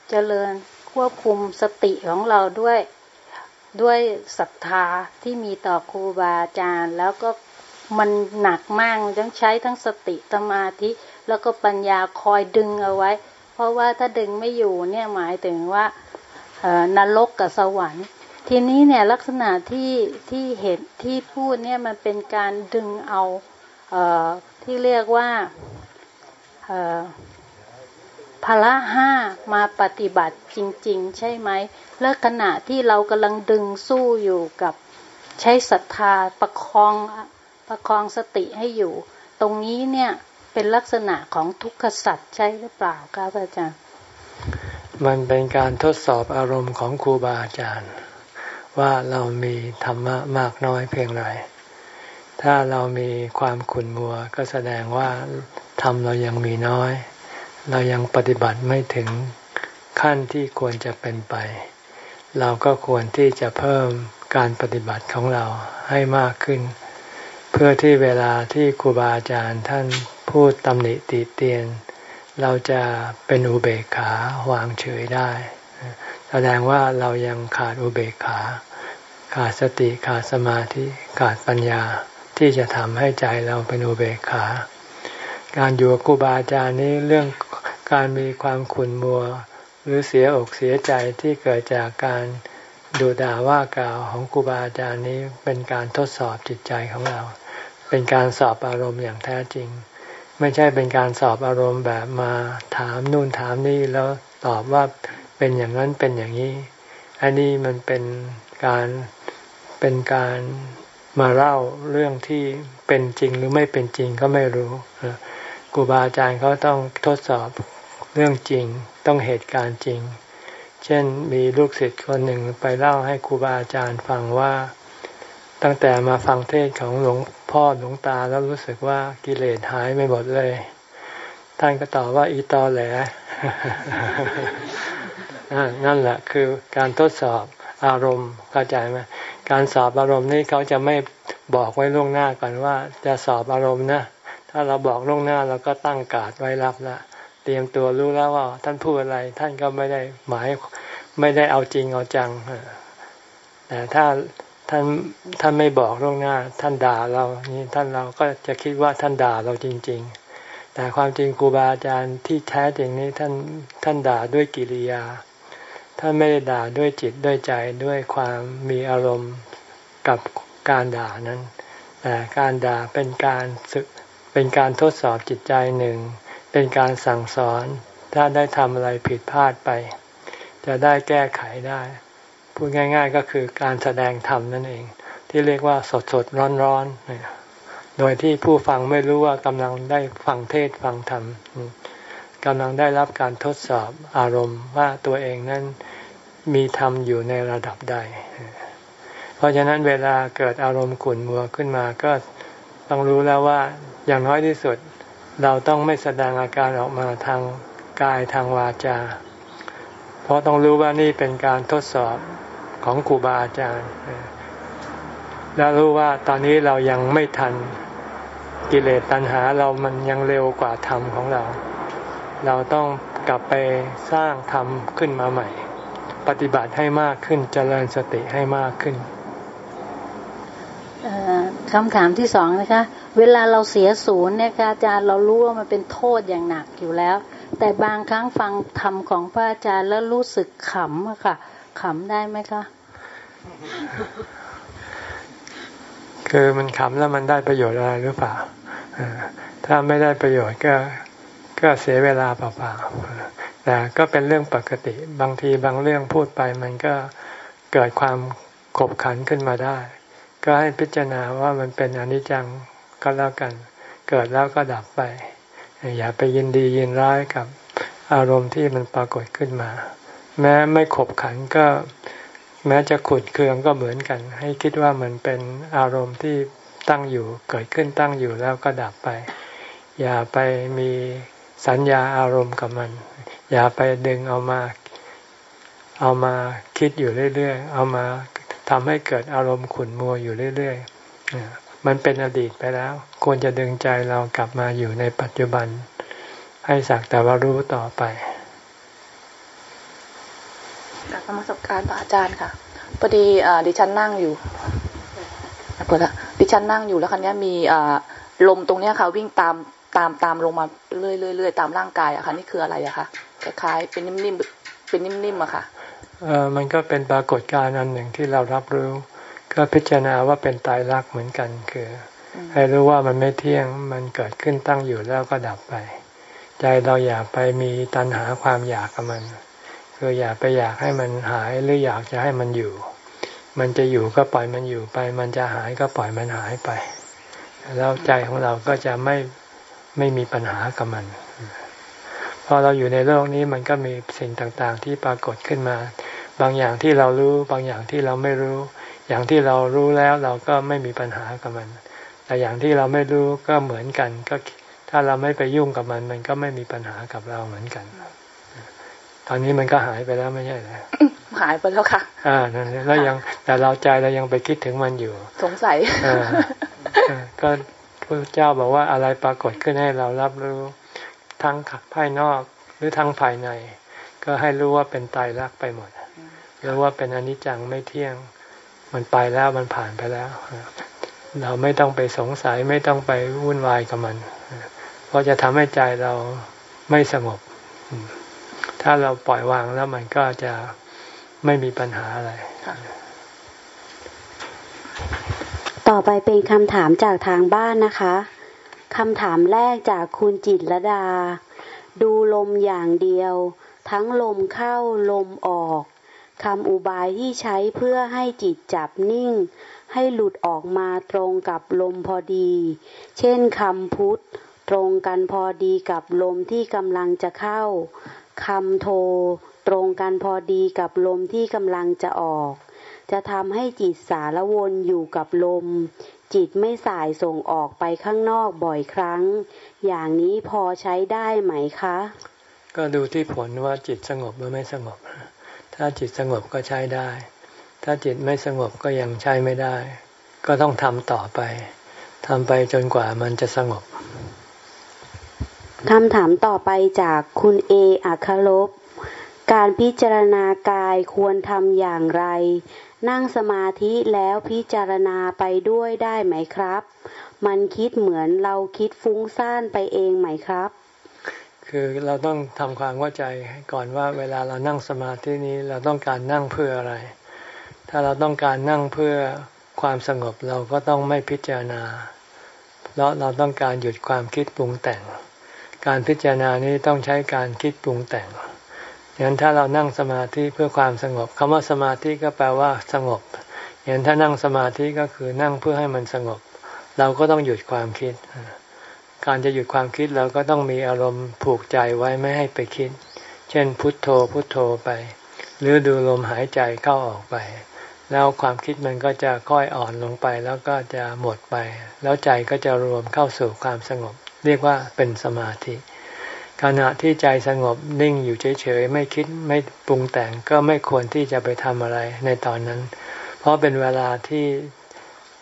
เจริญควบคุมสติของเราด้วยด้วยศรัทธาที่มีต่อครูบาอาจารย์ แล้วก็มันหนักมากต้องใช้ทั้งสติสมาธิ แล้วก็ปัญญาคอยดึงเอาไว้ เพราะว่าถ้าดึงไม่อยู่เนี่ยหมายถึงว่านรกกับสวรรค์ทีนี้เนี่ยลักษณะที่ที่เห็นที่พูดเนี่ยมันเป็นการดึงเอาที่เรียกว่าพละห้ามาปฏิบัติจริง ๆ ใช่ไหมและขณะที่เรากำลังดึงสู้อยู่กับใช้ศรัทธาประคองประคองสติให้อยู่ ตรงนี้เนี่ย เป็นลักษณะของทุกขสัตว์ใช่หรือเปล่าครับอาจารย์ มันเป็นการทดสอบอารมณ์ของครูบาอาจารย์ ว่าเรามีธรรมะมากน้อยเพียงไร ถ้าเรามีความขุ่นมัวก็แสดงว่าทำเรายังมีน้อย เรายังปฏิบัติไม่ถึงขั้นที่ควรจะเป็นไป เราก็ควรที่จะเพิ่มการปฏิบัติของเราให้มากขึ้น เพื่อที่เวลาที่ครูบาอาจารย์ท่าน พูดตำหนิติเตียน เราจะเป็นอุเบกขาวางเฉยได้ แสดงว่าเรายังขาดอุเบกขา ขาดสติขาดสมาธิขาดปัญญาที่จะทำให้ใจเราเป็นอุเบกขา การอยู่กับครูบาอาจารย์นี้เรื่องการมีความขุ่นมัว หรือเสียอกเสียใจที่เกิดจากการดูด่าว่ากล่าวของครูบาอาจารย์นี้เป็นการทดสอบจิตใจของเรา เป็นการสอบอารมณ์อย่างแท้จริง ไม่ใช่เป็นการสอบอารมณ์แบบมาถามนู่นถามนี่แล้วตอบว่าเป็นอย่างนั้นเป็นอย่างนี้ อันนี้มันเป็นการเป็นการมาเล่าเรื่องที่เป็นจริงหรือไม่เป็นจริงก็ไม่รู้ครูบาอาจารย์เขาต้องทดสอบเรื่องจริงต้องเหตุการณ์จริง เช่นมีลูกศิษย์คนหนึ่งไปเล่าให้ครูบาอาจารย์ฟังว่า ตั้งแต่มาฟังเทศของหลวง พ่อหลวงตาแล้วรู้สึกว่ากิเลสหายไม่หมดเลย ท่านก็ตอบว่าอีตอแหลนั่นแหละคือการทดสอบอารมณ์เข้าใจไหมการสอบอารมณ์นี่เขาจะไม่บอกไว้ล่วงหน้าก่อนว่าจะสอบอารมณ์นะถ้าเราบอกล่วงหน้าเราก็ตั้งการไว้รับละเตรียมตัวรู้แล้วว่า ท่านพูดอะไร ท่านก็ไม่ได้หมายไม่ได้เอาจริงเอาจังแต่ถ้า ท่านท่านไม่บอกล่วงหน้า ท่านด่าเรานี่ท่านเราก็จะคิดว่าท่านด่าเราจริง ๆ แต่ความจริงครูบาอาจารย์ที่แท้จริงนี้ท่านท่านด่าด้วยกิริยา ท่านไม่ได้ด่าด้วยจิตด้วยใจด้วยความมีอารมณ์กับการด่านั้น แต่การด่าเป็นการศึกเป็นการทดสอบจิตใจหนึ่ง เป็นการสั่งสอน ถ้าได้ทำอะไรผิดพลาดไป จะได้แก้ไขได้ พูดง่าย ๆ ก็คือการแสดงธรรมนั่นเอง ที่เรียกว่าสดสดร้อนร้อนโดยที่ผู้ฟังไม่รู้ว่ากำลังได้ฟังเทศฟังธรรมกำลังได้รับการทดสอบอารมณ์ว่าตัวเองนั้นมีธรรมอยู่ในระดับใด เพราะฉะนั้นเวลาเกิดอารมณ์ขุ่นมัวขึ้นมาก็ต้องรู้แล้วว่าอย่างน้อยที่สุดเราต้องไม่แสดงอาการออกมาทางกายทางวาจา เพราะต้องรู้ว่านี่เป็นการทดสอบ ของครูบาอาจารย์ แล้วรู้ว่าตอนนี้เรายังไม่ทันกิเลสตัณหาเรามันยังเร็วกว่าธรรมของเรา เราต้องกลับไปสร้างธรรมขึ้นมาใหม่ ปฏิบัติให้มากขึ้นเจริญสติให้มากขึ้นคำถามที่สองนะคะ เวลาเราเสียศูนย์เนี่ยอาจารย์เรารู้ว่ามันเป็นโทษอย่างหนักอยู่แล้ว แต่บางครั้งฟังธรรมของพระอาจารย์แล้วรู้สึกขำค่ะ ขำได้ไหมคะ คือมันขำแล้วมันได้ประโยชน์อะไรหรือเปล่าถ้าไม่ได้ประโยชน์ก็ก็เสียเวลาเปล่าๆแต่ก็เป็นเรื่องปกติบางทีบางเรื่องพูดไปมันก็เกิดความขบขันขึ้นมาได้ ก็ให้พิจารณาว่ามันเป็นอนิจจังก็แล้วกัน เกิดแล้วก็ดับไป อย่าไปยินดียินร้ายกับอารมณ์ที่มันปรากฏขึ้นมา แม้ไม่ขบขันก็แม้จะขุดเคืองก็เหมือนกัน ให้คิดว่ามันเป็นอารมณ์ที่ตั้งอยู่เกิดขึ้นตั้งอยู่แล้วก็ดับไป อย่าไปมีสัญญาอารมณ์กับมัน อย่าไปดึงเอามา เอามาคิดอยู่เรื่อยๆ เอามาทำให้เกิดอารมณ์ขุ่นมัวอยู่เรื่อยๆ มันเป็นอดีตไปแล้ว ควรจะดึงใจเรากลับมาอยู่ในปัจจุบัน ให้สักแต่ว่ารู้ต่อไป จากประสบการณ์ต่ออาจารย์ค่ะพอดีดิฉันนั่งอยู่เปิดละดิฉันนั่งอยู่แล้วคันนี้มีลมตรงเนี้ยค่ะ วิ่งตามตามตามลงมาเรื่อยๆตามร่างกายอะค่ะ นี่คืออะไรอะคะคล้ายๆเป็นนิ่มๆเป็นนิ่มๆอะค่ะเออมันก็เป็นปรากฏการณ์อันหนึ่งที่เรารับรู้ ก็พิจารณาว่าเป็นตายรักเหมือนกันคือ ให้รู้ว่ามันไม่เที่ยงมันเกิดขึ้นตั้งอยู่แล้วก็ดับไป ใจเราอยากไปมีตัณหาความอยากกับมัน คืออยากไปอยากให้มันหายหรืออยากจะให้มันอยู่ มันจะอยู่ก็ปล่อยมันอยู่ไป มันจะหายก็ปล่อยมันหายไป แล้วใจของเราก็จะไม่ไม่มีปัญหากับมัน พอเราอยู่ในโลกนี้มันก็มีสิ่งต่างๆ ที่ปรากฏขึ้นมา บางอย่างที่เรารู้บางอย่างที่เราไม่รู้ อย่างที่เรารู้แล้วเราก็ไม่มีปัญหากับมัน แต่อย่างที่เราไม่รู้ก็เหมือนกันก็ถ้าเราไม่ไปยุ่งกับมัน มันก็ไม่มีปัญหากับเราเหมือนกัน ตอนนี้มันก็หายไปแล้วไม่ใช่เหรอหายไปแล้วค่ะ อ่านั่นแล้วยังแต่เราใจเรายังไปคิดถึงมันอยู่ สงสัยก็พระเจ้าบอกว่าอะไรปรากฏขึ้นให้เรารับรู้ทั้งภายนอกหรือทั้งภายใน ก็ให้รู้ว่าเป็นตายรักไปหมดรู้ว่าเป็นอนิจจังไม่เที่ยง มันไปแล้วมันผ่านไปแล้ว เราไม่ต้องไปสงสัยไม่ต้องไปวุ่นวายกับมัน เพราะจะทำให้ใจเราไม่สงบ ถ้าเราปล่อยวางแล้วมันก็จะไม่มีปัญหาอะไร ต่อไปเป็นคำถามจากทางบ้านนะคะคำถามแรกจากคุณจิตรดา ดูลมอย่างเดียว ทั้งลมเข้าลมออกคำอุบายที่ใช้เพื่อให้จิตจับนิ่ง ให้หลุดออกมาตรงกับลมพอดี เช่นคำพุทธตรงกันพอดีกับลมที่กำลังจะเข้า คำโท ตรงกันพอดีกับลมที่กำลังจะออก จะทำให้จิตสารวนอยู่กับลม จิตไม่สายส่งออกไปข้างนอกบ่อยครั้ง อย่างนี้พอใช้ได้ไหมคะ ก็ดูที่ผลว่าจิตสงบหรือไม่สงบ ถ้าจิตสงบก็ใช้ได้ ถ้าจิตไม่สงบก็ยังใช้ไม่ได้ ก็ต้องทำต่อไปทำไปจนกว่ามันจะสงบ คำถามต่อไปจากคุณเออัคลบการพิจารณากายควรทำอย่างไร นั่งสมาธิแล้วพิจารณาไปด้วยได้ไหมครับ มันคิดเหมือนเราคิดฟุ้งซ่านไปเองไหมครับ คือเราต้องทำความเข้าใจก่อนว่าเวลาเรานั่งสมาธินี้เราต้องการนั่งเพื่ออะไร ถ้าเราต้องการนั่งเพื่อความสงบเราก็ต้องไม่พิจารณาเพราะเราต้องการหยุดความคิดปรุงแต่ง การพิจารณานี้ต้องใช้การคิดปรุงแต่งอย่างนั้นถ้าเรานั่งสมาธิเพื่อความสงบคำว่าสมาธิก็แปลว่าสงบอย่างถ้านั่งสมาธิก็คือนั่งเพื่อให้มันสงบ เราก็ต้องหยุดความคิด การจะหยุดความคิดเราก็ต้องมีอารมณ์ผูกใจไว้ไม่ให้ไปคิด เช่นพุทโธพุทโธไป หรือดูลมหายใจเข้าออกไป แล้วความคิดมันก็จะค่อยอ่อนลงไปแล้วก็จะหมดไป แล้วใจก็จะรวมเข้าสู่ความสงบ เรียกว่าเป็นสมาธิ ขณะที่ใจสงบนิ่งอยู่เฉยๆ ไม่คิดไม่ปรุงแต่งก็ไม่ควรที่จะไปทำอะไรในตอนนั้น เพราะเป็นเวลาที่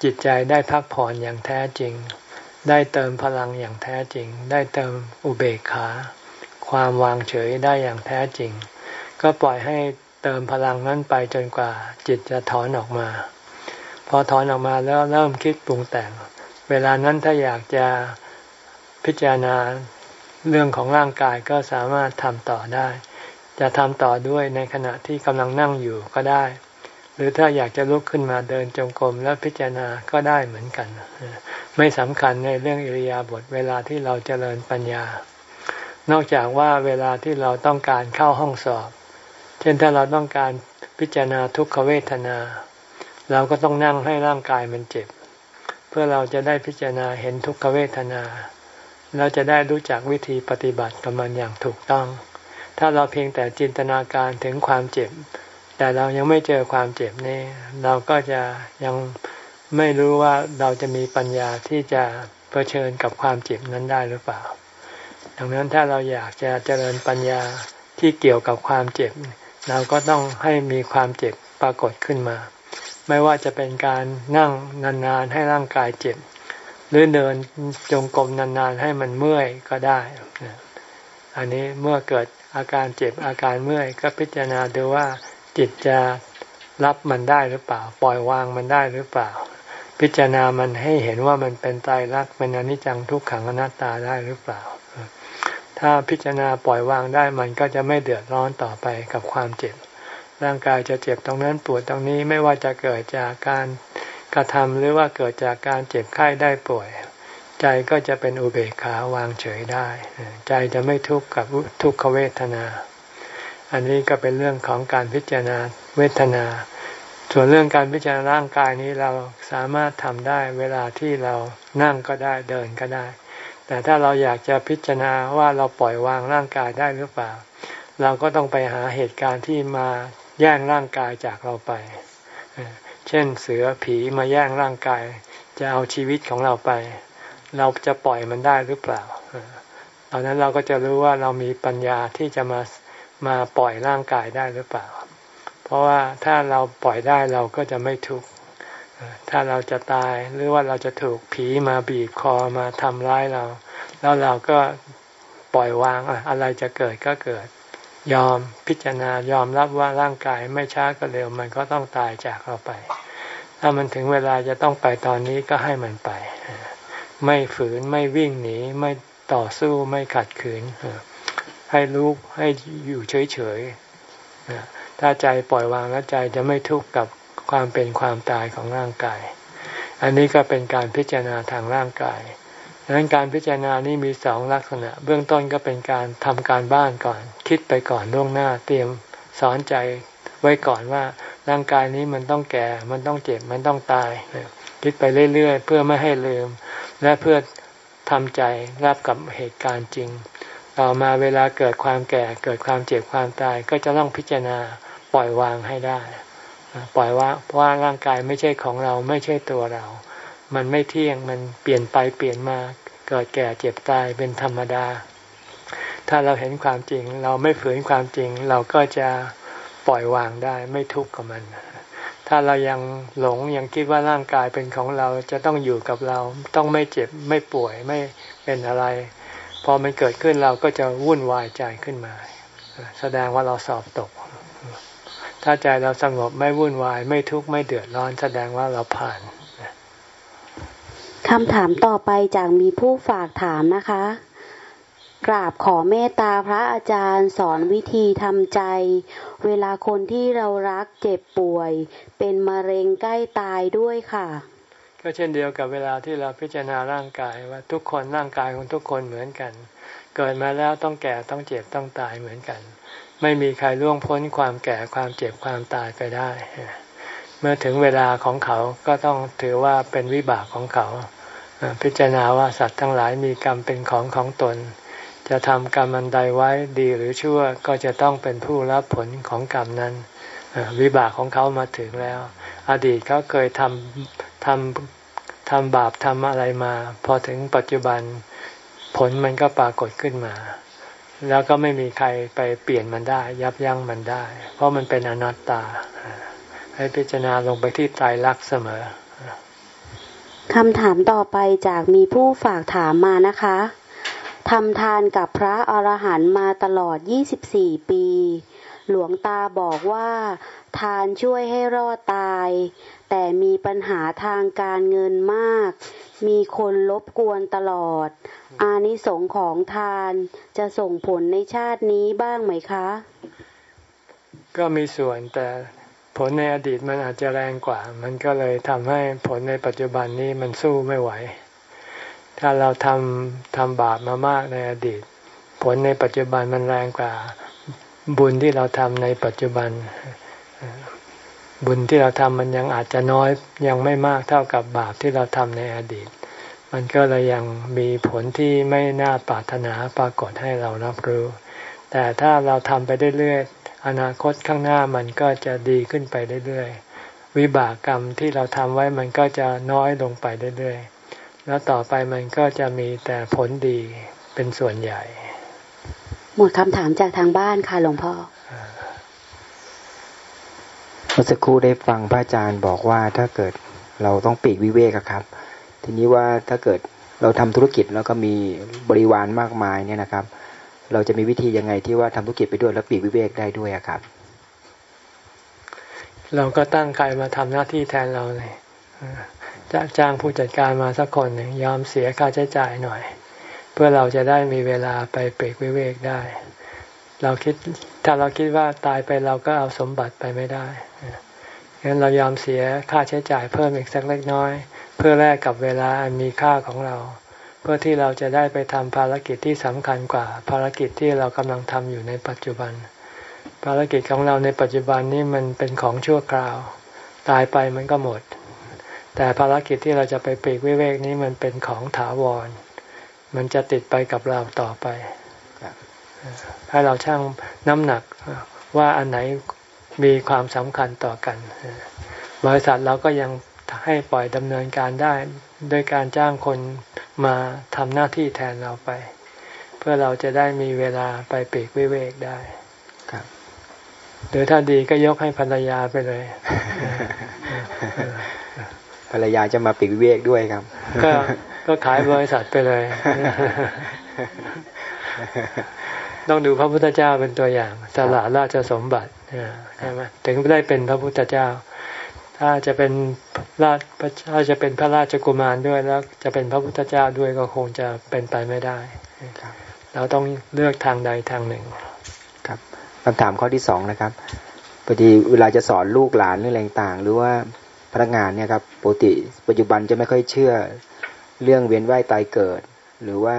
จิตใจได้พักผ่อนอย่างแท้จริง ได้เติมพลังอย่างแท้จริง ได้เติมอุเบกขา ความวางเฉยได้อย่างแท้จริง ก็ปล่อยให้เติมพลังนั้นไปจนกว่าจิตจะถอนออกมา พอถอนออกมาแล้วเริ่มคิดปรุงแต่ง เวลานั้นถ้าอยากจะ พิจารณาเรื่องของร่างกายก็สามารถทำต่อได้ จะทำต่อด้วยในขณะที่กำลังนั่งอยู่ก็ได้ หรือถ้าอยากจะลุกขึ้นมาเดินจงกรมแล้วพิจารณาก็ได้เหมือนกัน ไม่สำคัญในเรื่องอิริยาบถเวลาที่เราจเจริญปัญญา นอกจากว่าเวลาที่เราต้องการเข้าห้องสอบ เช่นถ้าเราต้องการพิจารณาทุกขเวทนา เราก็ต้องนั่งให้ร่างกายมันเจ็บ เพื่อเราจะได้พิจารณาเห็นทุกขเวทนา เราจะได้รู้จักวิธีปฏิบัติกับมันอย่างถูกต้อง ถ้าเราเพียงแต่จินตนาการถึงความเจ็บ แต่เรายังไม่เจอความเจ็บนี่เราก็จะยังไม่รู้ว่าเราจะมีปัญญาที่จะเผชิญกับความเจ็บนั้นได้หรือเปล่า ดังนั้นถ้าเราอยากจะเจริญปัญญาที่เกี่ยวกับความเจ็บ เราก็ต้องให้มีความเจ็บปรากฏขึ้นมา ไม่ว่าจะเป็นการนั่งนานๆให้ร่างกายเจ็บ หรือเดินจงกรมนานๆ ให้มันเมื่อยก็ได้ อันนี้เมื่อเกิดอาการเจ็บอาการเมื่อย ก็พิจารณาดูว่าจิตจะรับมันได้หรือเปล่า ปล่อยวางมันได้หรือเปล่า พิจารณามันให้เห็นว่ามันเป็นตายรักเป็นอนิจจังทุกขังอนัตตาได้หรือเปล่า ถ้าพิจารณาปล่อยวางได้มันก็จะไม่เดือดร้อนต่อไปกับความเจ็บ ร่างกายจะเจ็บตรงนั้นปวดตรงนี้ไม่ว่าจะเกิดจากการ กระทำหรือว่าเกิดจากการเจ็บไข้ได้ป่วย ใจก็จะเป็นอุเบกขาวางเฉยได้ ใจจะไม่ทุกข์กับทุกขเวทนา อันนี้ก็เป็นเรื่องของการพิจารณาเวทนา ส่วนเรื่องการพิจารณาร่างกายนี้เราสามารถทำได้เวลาที่เรานั่งก็ได้เดินก็ได้ แต่ถ้าเราอยากจะพิจารณาว่าเราปล่อยวางร่างกายได้หรือเปล่า เราก็ต้องไปหาเหตุการณ์ที่มาแย่งร่างกายจากเราไป เช่นเสือผีมาแย่งร่างกาย จะเอาชีวิตของเราไป เราจะปล่อยมันได้หรือเปล่า ตอนนั้นเราก็จะรู้ว่าเรามีปัญญาที่จะมามาปล่อยร่างกายได้หรือเปล่า เพราะว่าถ้าเราปล่อยได้เราก็จะไม่ทุกข์ถ้าเราจะตายหรือว่าเราจะถูกผีมาบีบคอมาทำร้ายเรา แล้วเราก็ปล่อยวางอะไรจะเกิดก็เกิด ยอมพิจารณายอมรับว่าร่างกายไม่ช้าก็เร็วมันก็ต้องตายจากเราไป ถ้ามันถึงเวลาจะต้องไปตอนนี้ก็ให้มันไป ไม่ฝืนไม่วิ่งหนีไม่ต่อสู้ไม่ขัดขืน ให้รู้ให้อยู่เฉยๆถ้าใจปล่อยวางแล้วใจจะไม่ทุกข์กับความเป็นความตายของร่างกาย อันนี้ก็เป็นการพิจารณาทางร่างกายดังนั้นการพิจารณานี้มีสองลักษณะ เบื้องต้นก็เป็นการทำการบ้านก่อน คิดไปก่อนล่วงหน้าเตรียมสอนใจไว้ก่อนว่า ร่างกายนี้มันต้องแก่ มันต้องเจ็บ มันต้องตาย คิดไปเรื่อยๆ เพื่อไม่ให้ลืม และเพื่อทำใจรับกับเหตุการณ์จริง ต่อมาเวลาเกิดความแก่ เกิดความเจ็บความตาย ก็จะต้องพิจารณาปล่อยวางให้ได้ ปล่อยว่าเพราะว่าร่างกายไม่ใช่ของเราไม่ใช่ตัวเรา มันไม่เที่ยง มันเปลี่ยนไปเปลี่ยนมา เกิดแก่เจ็บตายเป็นธรรมดา ถ้าเราเห็นความจริง เราไม่ฝืนความจริง เราก็จะ ปล่อยวางได้ไม่ทุกข์กับมัน ถ้าเรายังหลงยังคิดว่าร่างกายเป็นของเราจะต้องอยู่กับเรา ต้องไม่เจ็บไม่ป่วยไม่เป็นอะไร พอมันเกิดขึ้นเราก็จะวุ่นวายใจขึ้นมา แสดงว่าเราสอบตก ถ้าใจเราสงบไม่วุ่นวาย ไม่ทุกข์ไม่เดือดร้อน แสดงว่าเราผ่านคำถามต่อไปจากมีผู้ฝากถามนะคะ กราบขอเมตตาพระอาจารย์สอนวิธีทำใจ เวลาคนที่เรารักเจ็บป่วย เป็นมะเร็งใกล้ตายด้วยค่ะ ก็เช่นเดียวกับเวลาที่เราพิจารณาร่างกายว่าทุกคนร่างกายของทุกคนเหมือนกัน เกิดมาแล้วต้องแก่ต้องเจ็บต้องตายเหมือนกัน ไม่มีใครล่วงพ้นความแก่ความเจ็บความตายไปได้ เมื่อถึงเวลาของเขาก็ต้องถือว่าเป็นวิบากของเขา พิจารณาว่าสัตว์ทั้งหลายมีกรรมเป็นของของตน จะทำกรรมอันใดไว้ดีหรือชั่วก็จะต้องเป็นผู้รับผลของกรรมนั้นวิบากของเขามาถึงแล้ว อดีตเขาเคยทำทำทำบาปทำอะไรมา พอถึงปัจจุบันผลมันก็ปรากฏขึ้นมา แล้วก็ไม่มีใครไปเปลี่ยนมันได้ ยับยั้งมันได้ เพราะมันเป็นอนัตตา ให้พิจารณาลงไปที่ไตรลักเสมอคำถามต่อไปจากมีผู้ฝากถามมานะคะ ทำทานกับพระอรหันต์มาตลอด 24 ปี หลวงตาบอกว่า ทานช่วยให้รอดตาย แต่มีปัญหาทางการเงินมาก มีคนลบกวนตลอด อานิสงของทานจะส่งผลในชาตินี้บ้างไหมคะ ก็มีส่วนแต่ผลในอดีตมันอาจจะแรงกว่า มันก็เลยทำให้ผลในปัจจุบันนี้มันสู้ไม่ไหว ถ้าเราทำทำบาปมามากในอดีต ผลในปัจจุบันมันแรงกว่าบุญที่เราทำในปัจจุบัน บุญที่เราทำมันยังอาจจะน้อยยังไม่มากเท่ากับบาปที่เราทำในอดีต มันก็เลยยังมีผลที่ไม่น่าปรารถนาปรากฏให้เรารับรู้ แต่ถ้าเราทำไปเรื่อยๆอนาคตข้างหน้ามันก็จะดีขึ้นไปเรื่อยๆวิบากกรรมที่เราทำไว้มันก็จะน้อยลงไปเรื่อยๆ แล้วต่อไปมันก็จะมีแต่ผลดีเป็นส่วนใหญ่ หมดคำถามจากทางบ้านค่ะหลวงพ่อเมื่อสักครู่ได้ฟังพระอาจารย์บอกว่าถ้าเกิดเราต้องปีกวิเวกครับ ทีนี้ว่าถ้าเกิดเราทำธุรกิจแล้วก็มีบริวารมากมายเนี่ยนะครับ เราจะมีวิธียังไงที่ว่าทำธุรกิจไปด้วยแล้วปีกวิเวกได้ด้วยครับ เราก็ตั้งใครมาทำหน้าที่แทนเราเลย จะจ้างผู้จัดการมาสักคนหนึ่งยอมเสียค่าใช้จ่ายหน่อย เพื่อเราจะได้มีเวลาไปเปรกวิเวกได้ เราคิดถ้าเราคิดว่าตายไปเราก็เอาสมบัติไปไม่ได้งั้นเรายอมเสียค่าใช้จ่ายเพิ่มอีกสักเล็กน้อย เพื่อแลกกับเวลาอันมีค่าของเรา เพื่อที่เราจะได้ไปทำภารกิจที่สำคัญกว่า ภารกิจที่เรากำลังทำอยู่ในปัจจุบัน ภารกิจของเราในปัจจุบันนี้มันเป็นของชั่วคราว ตายไปมันก็หมด แต่ภารกิจที่เราจะไปปีกวิเวกนี้มันเป็นของถาวร มันจะติดไปกับเราต่อไปให้เราช่างน้ำหนักว่าอันไหนมีความสำคัญต่อกัน บริษัทเราก็ยังให้ปล่อยดำเนินการได้โดยการจ้างคนมาทำหน้าที่แทนเราไป เพื่อเราจะได้มีเวลาไปปีกวิเวกได้ครับหรือถ้าดีก็ยกให้ภรรยาไปเลย ภรรยาจะมาปีกวิเวกด้วยครับ ก็ก็ขายบริษัทไปเลย ต้องดูพระพุทธเจ้าเป็นตัวอย่างสละราชสมบัติใช่ไหมถึงได้เป็นพระพุทธเจ้า ถ้าจะเป็นราชถ้าจะเป็นพระราชกุมารด้วยแล้ว จะเป็นพระพุทธเจ้าด้วยก็คงจะเป็นไปไม่ได้เราต้องเลือกทางใดทางหนึ่ง ครับคำถามข้อที่สองนะครับพอดีเวลาจะสอนลูกหลานเรื่องอะไรต่างหรือว่า พนักงานเนี่ยครับปกติปัจจุบันจะไม่ค่อยเชื่อเรื่องเวียนว่ายตายเกิด หรือว่า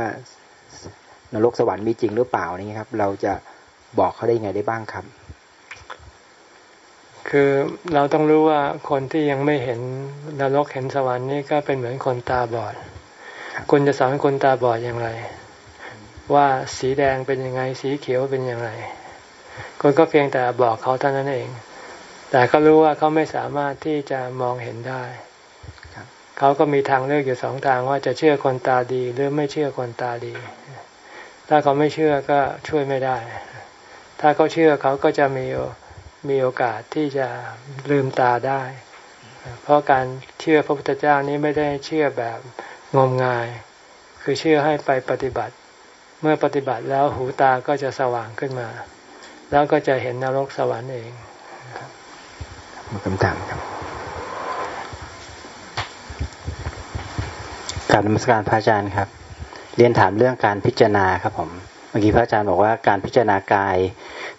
นรกสวรรค์มีจริงหรือเปล่านี่ครับ เราจะบอกเขาได้ยังไงได้บ้างครับ คือเราต้องรู้ว่าคนที่ยังไม่เห็นนรกเห็นสวรรค์นี่ก็เป็นเหมือนคนตาบอดคุณจะสอนคนตาบอดอย่างไร ว่าสีแดงเป็นยังไง สีเขียวเป็นอย่างไรคนก็เพียงแต่บอกเขาเท่านั้นเอง แต่เขารู้ว่าเขาไม่สามารถที่จะมองเห็นได้ เขาก็มีทางเลือกอยู่สองทางว่าจะเชื่อคนตาดีหรือไม่เชื่อคนตาดี ถ้าเขาไม่เชื่อก็ช่วยไม่ได้ ถ้าเขาเชื่อเขาก็จะมีมีโอกาสที่จะลืมตาได้ เพราะการเชื่อพระพุทธเจ้านี้ไม่ได้เชื่อแบบงมงาย คือเชื่อให้ไปปฏิบัติ เมื่อปฏิบัติแล้วหูตาก็จะสว่างขึ้นมา แล้วก็จะเห็นนรกสวรรค์เอง มีคำถามครับการนมัสการพระอาจารย์ครับ เรียนถามเรื่องการพิจารณาครับผมเมื่อกี้พระอาจารย์บอกว่าการพิจารณากาย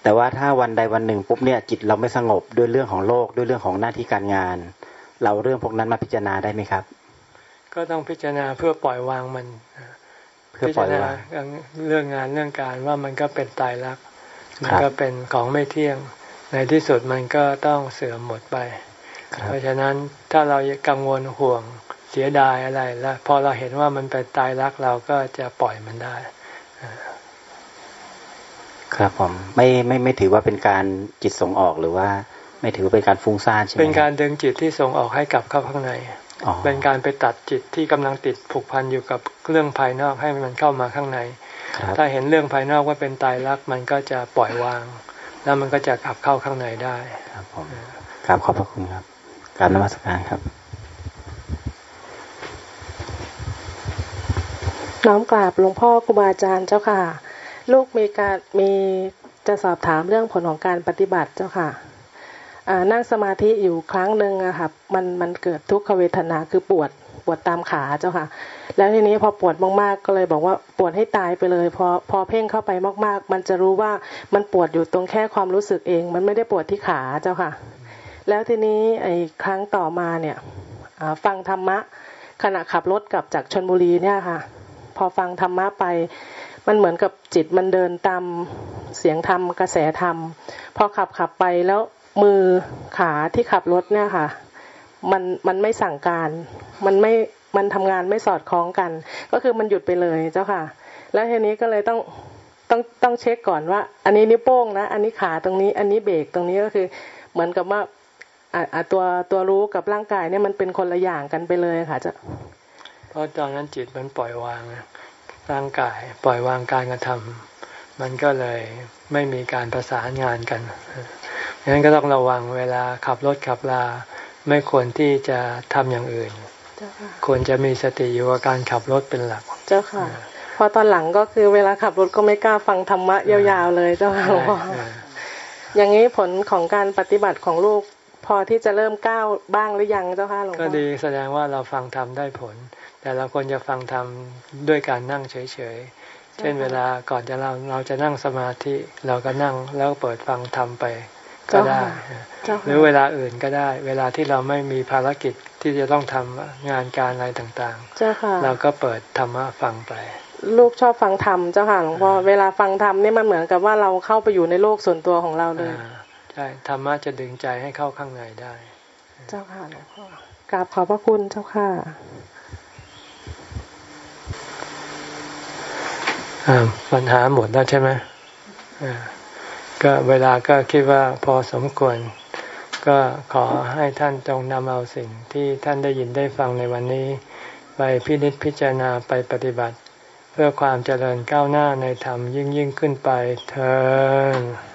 แต่ว่าถ้าวันใดวันหนึ่งปุ๊บเนี่ยจิตเราไม่สงบด้วยเรื่องของโลกด้วยเรื่องของหน้าที่การงาน เราเรื่องพวกนั้นมาพิจารณาได้ไหมครับ ก็ต้องพิจารณาเพื่อปล่อยวางมันเพื่อปล่อยวางเรื่องงานเรื่องการว่ามันก็เป็นตายรักมันก็เป็นของไม่เที่ยง ในที่สุดมันก็ต้องเสื่อมหมดไป เพราะฉะนั้นถ้าเรากังวลห่วงเสียดายอะไรแล้วพอเราเห็นว่ามันเป็นตายรักเราก็จะปล่อยมันได้ ครับผมไม่ไม่ไม่ถือว่าเป็นการจิตส่งออกหรือว่า ไม่ถือว่าเป็นการฟุ้งซ่านใช่ไหมเป็นการดึงจิตที่ส่งออกให้กลับเข้าข้างในอ๋อเป็นการไปตัดจิตที่กำลังติดผูกพันอยู่กับเรื่องภายนอกให้มันเข้ามาข้างในครับถ้าเห็นเรื่องภายนอกว่าเป็นตายรักมันก็จะปล่อยวาง แล้วมันก็จะกลับเข้าข้างในได้ ครับผมครับขอบพระคุณครับกรารนมัสการครับ น้อมกราบหลวงพ่อครูบาอาจารย์เจ้าค่ะ ลูกมีการมีจะสอบถามเรื่องผลของการปฏิบัติเจ้าค่ะอ่านั่งสมาธิอยู่ครั้งหนึ่งอะค่ะมันมันเกิดทุกขเวทนาคือปวด ปวดตามขาเจ้าค่ะ แล้วทีนี้พอปวดมากๆก็เลยบอกว่าปวดให้ตายไปเลย พอพอเพ่งเข้าไปมาก ๆ มันจะรู้ว่ามันปวดอยู่ตรงแค่ความรู้สึกเอง มันไม่ได้ปวดที่ขาเจ้าค่ะ แล้วทีนี้ไอ้ครั้งต่อมาเนี่ยฟังธรรมะขณะขับรถกลับจากชนบุรีเนี่ยค่ะ พอฟังธรรมะไปมันเหมือนกับจิตมันเดินตามเสียงธรรมกระแสธรรม พอขับขับไปแล้วมือขาที่ขับรถเนี่ยค่ะ มันมันไม่สั่งการ มันไม่มันทำงานไม่สอดคล้องกัน ก็คือมันหยุดไปเลยเจ้าค่ะ แล้วทีนี้ก็เลยต้องต้องต้องเช็คก่อนว่า อันนี้นิ้วโป้งนะ อันนี้ขาตรงนี้ อันนี้เบรกตรงนี้ก็คือ เหมือนกับว่าอ่าอ่าตัวตัวรู้กับร่างกายเนี่ยมันเป็นคนละอย่างกันไปเลยค่ะเจะเพราะตอนนั้นจิตมันปล่อยวางร่างกาย ปล่อยวางการกระทำมันก็เลยไม่มีการประสานงานกันดังนั้นก็ต้องระวังเวลาขับรถขับลา ไม่ควรที่จะทำอย่างอื่นเจ้าค่ะควรจะมีสติอยู่กับการขับรถเป็นหลัก เจ้าค่ะพอตอนหลังก็คือเวลาขับรถก็ไม่กล้าฟังธรรมะยาวๆเลยเจ้าค่ะหลวงพ่อเอออย่างนี้ผลของการปฏิบัติของลูกพอที่จะเริ่มก้าวบ้างหรือยังเจ้าค่ะหลวงพ่ก็อดีแสดงว่าเราฟังธรรมได้ผล แต่เราควรจะฟังธรรมด้วยการนั่งเฉยๆ เช่นเวลาก่อนจะเราเราจะนั่งสมาธิเราก็นั่งแล้วเปิดฟังธรรมไปก็ได้เจ้า หรือค่ะเวลาอื่นก็ได้ เวลาที่เราไม่มีภารกิจที่จะต้องทำงานการอะไรต่างเจ้าค่ะๆเราก็เปิดธรรมะฟังไป ลูกชอบฟังธรรมเจ้าค่ะหลวงพ่อเวลาฟังธรรมเนี่ยมันเหมือนกับว่าเราเข้าไปอยู่ในโลกส่วนตัวของเราเลยอ่าใช่ธรรมะจะดึงใจให้เข้าข้างในได้ เจ้าค่ะหลวงพ่อกราบขอบพระคุณเจ้าค่ะอ่าปัญหาหมดแล้วใช่ไหมอ่าก็เวลาก็คิดว่าพอสมควร ก็ขอให้ท่านจงนำเอาสิ่งที่ท่านได้ยินได้ฟังในวันนี้ ไปพินิจพิจารณาไปปฏิบัติ เพื่อความเจริญก้าวหน้าในธรรมยิ่งยิ่งขึ้นไปเธอ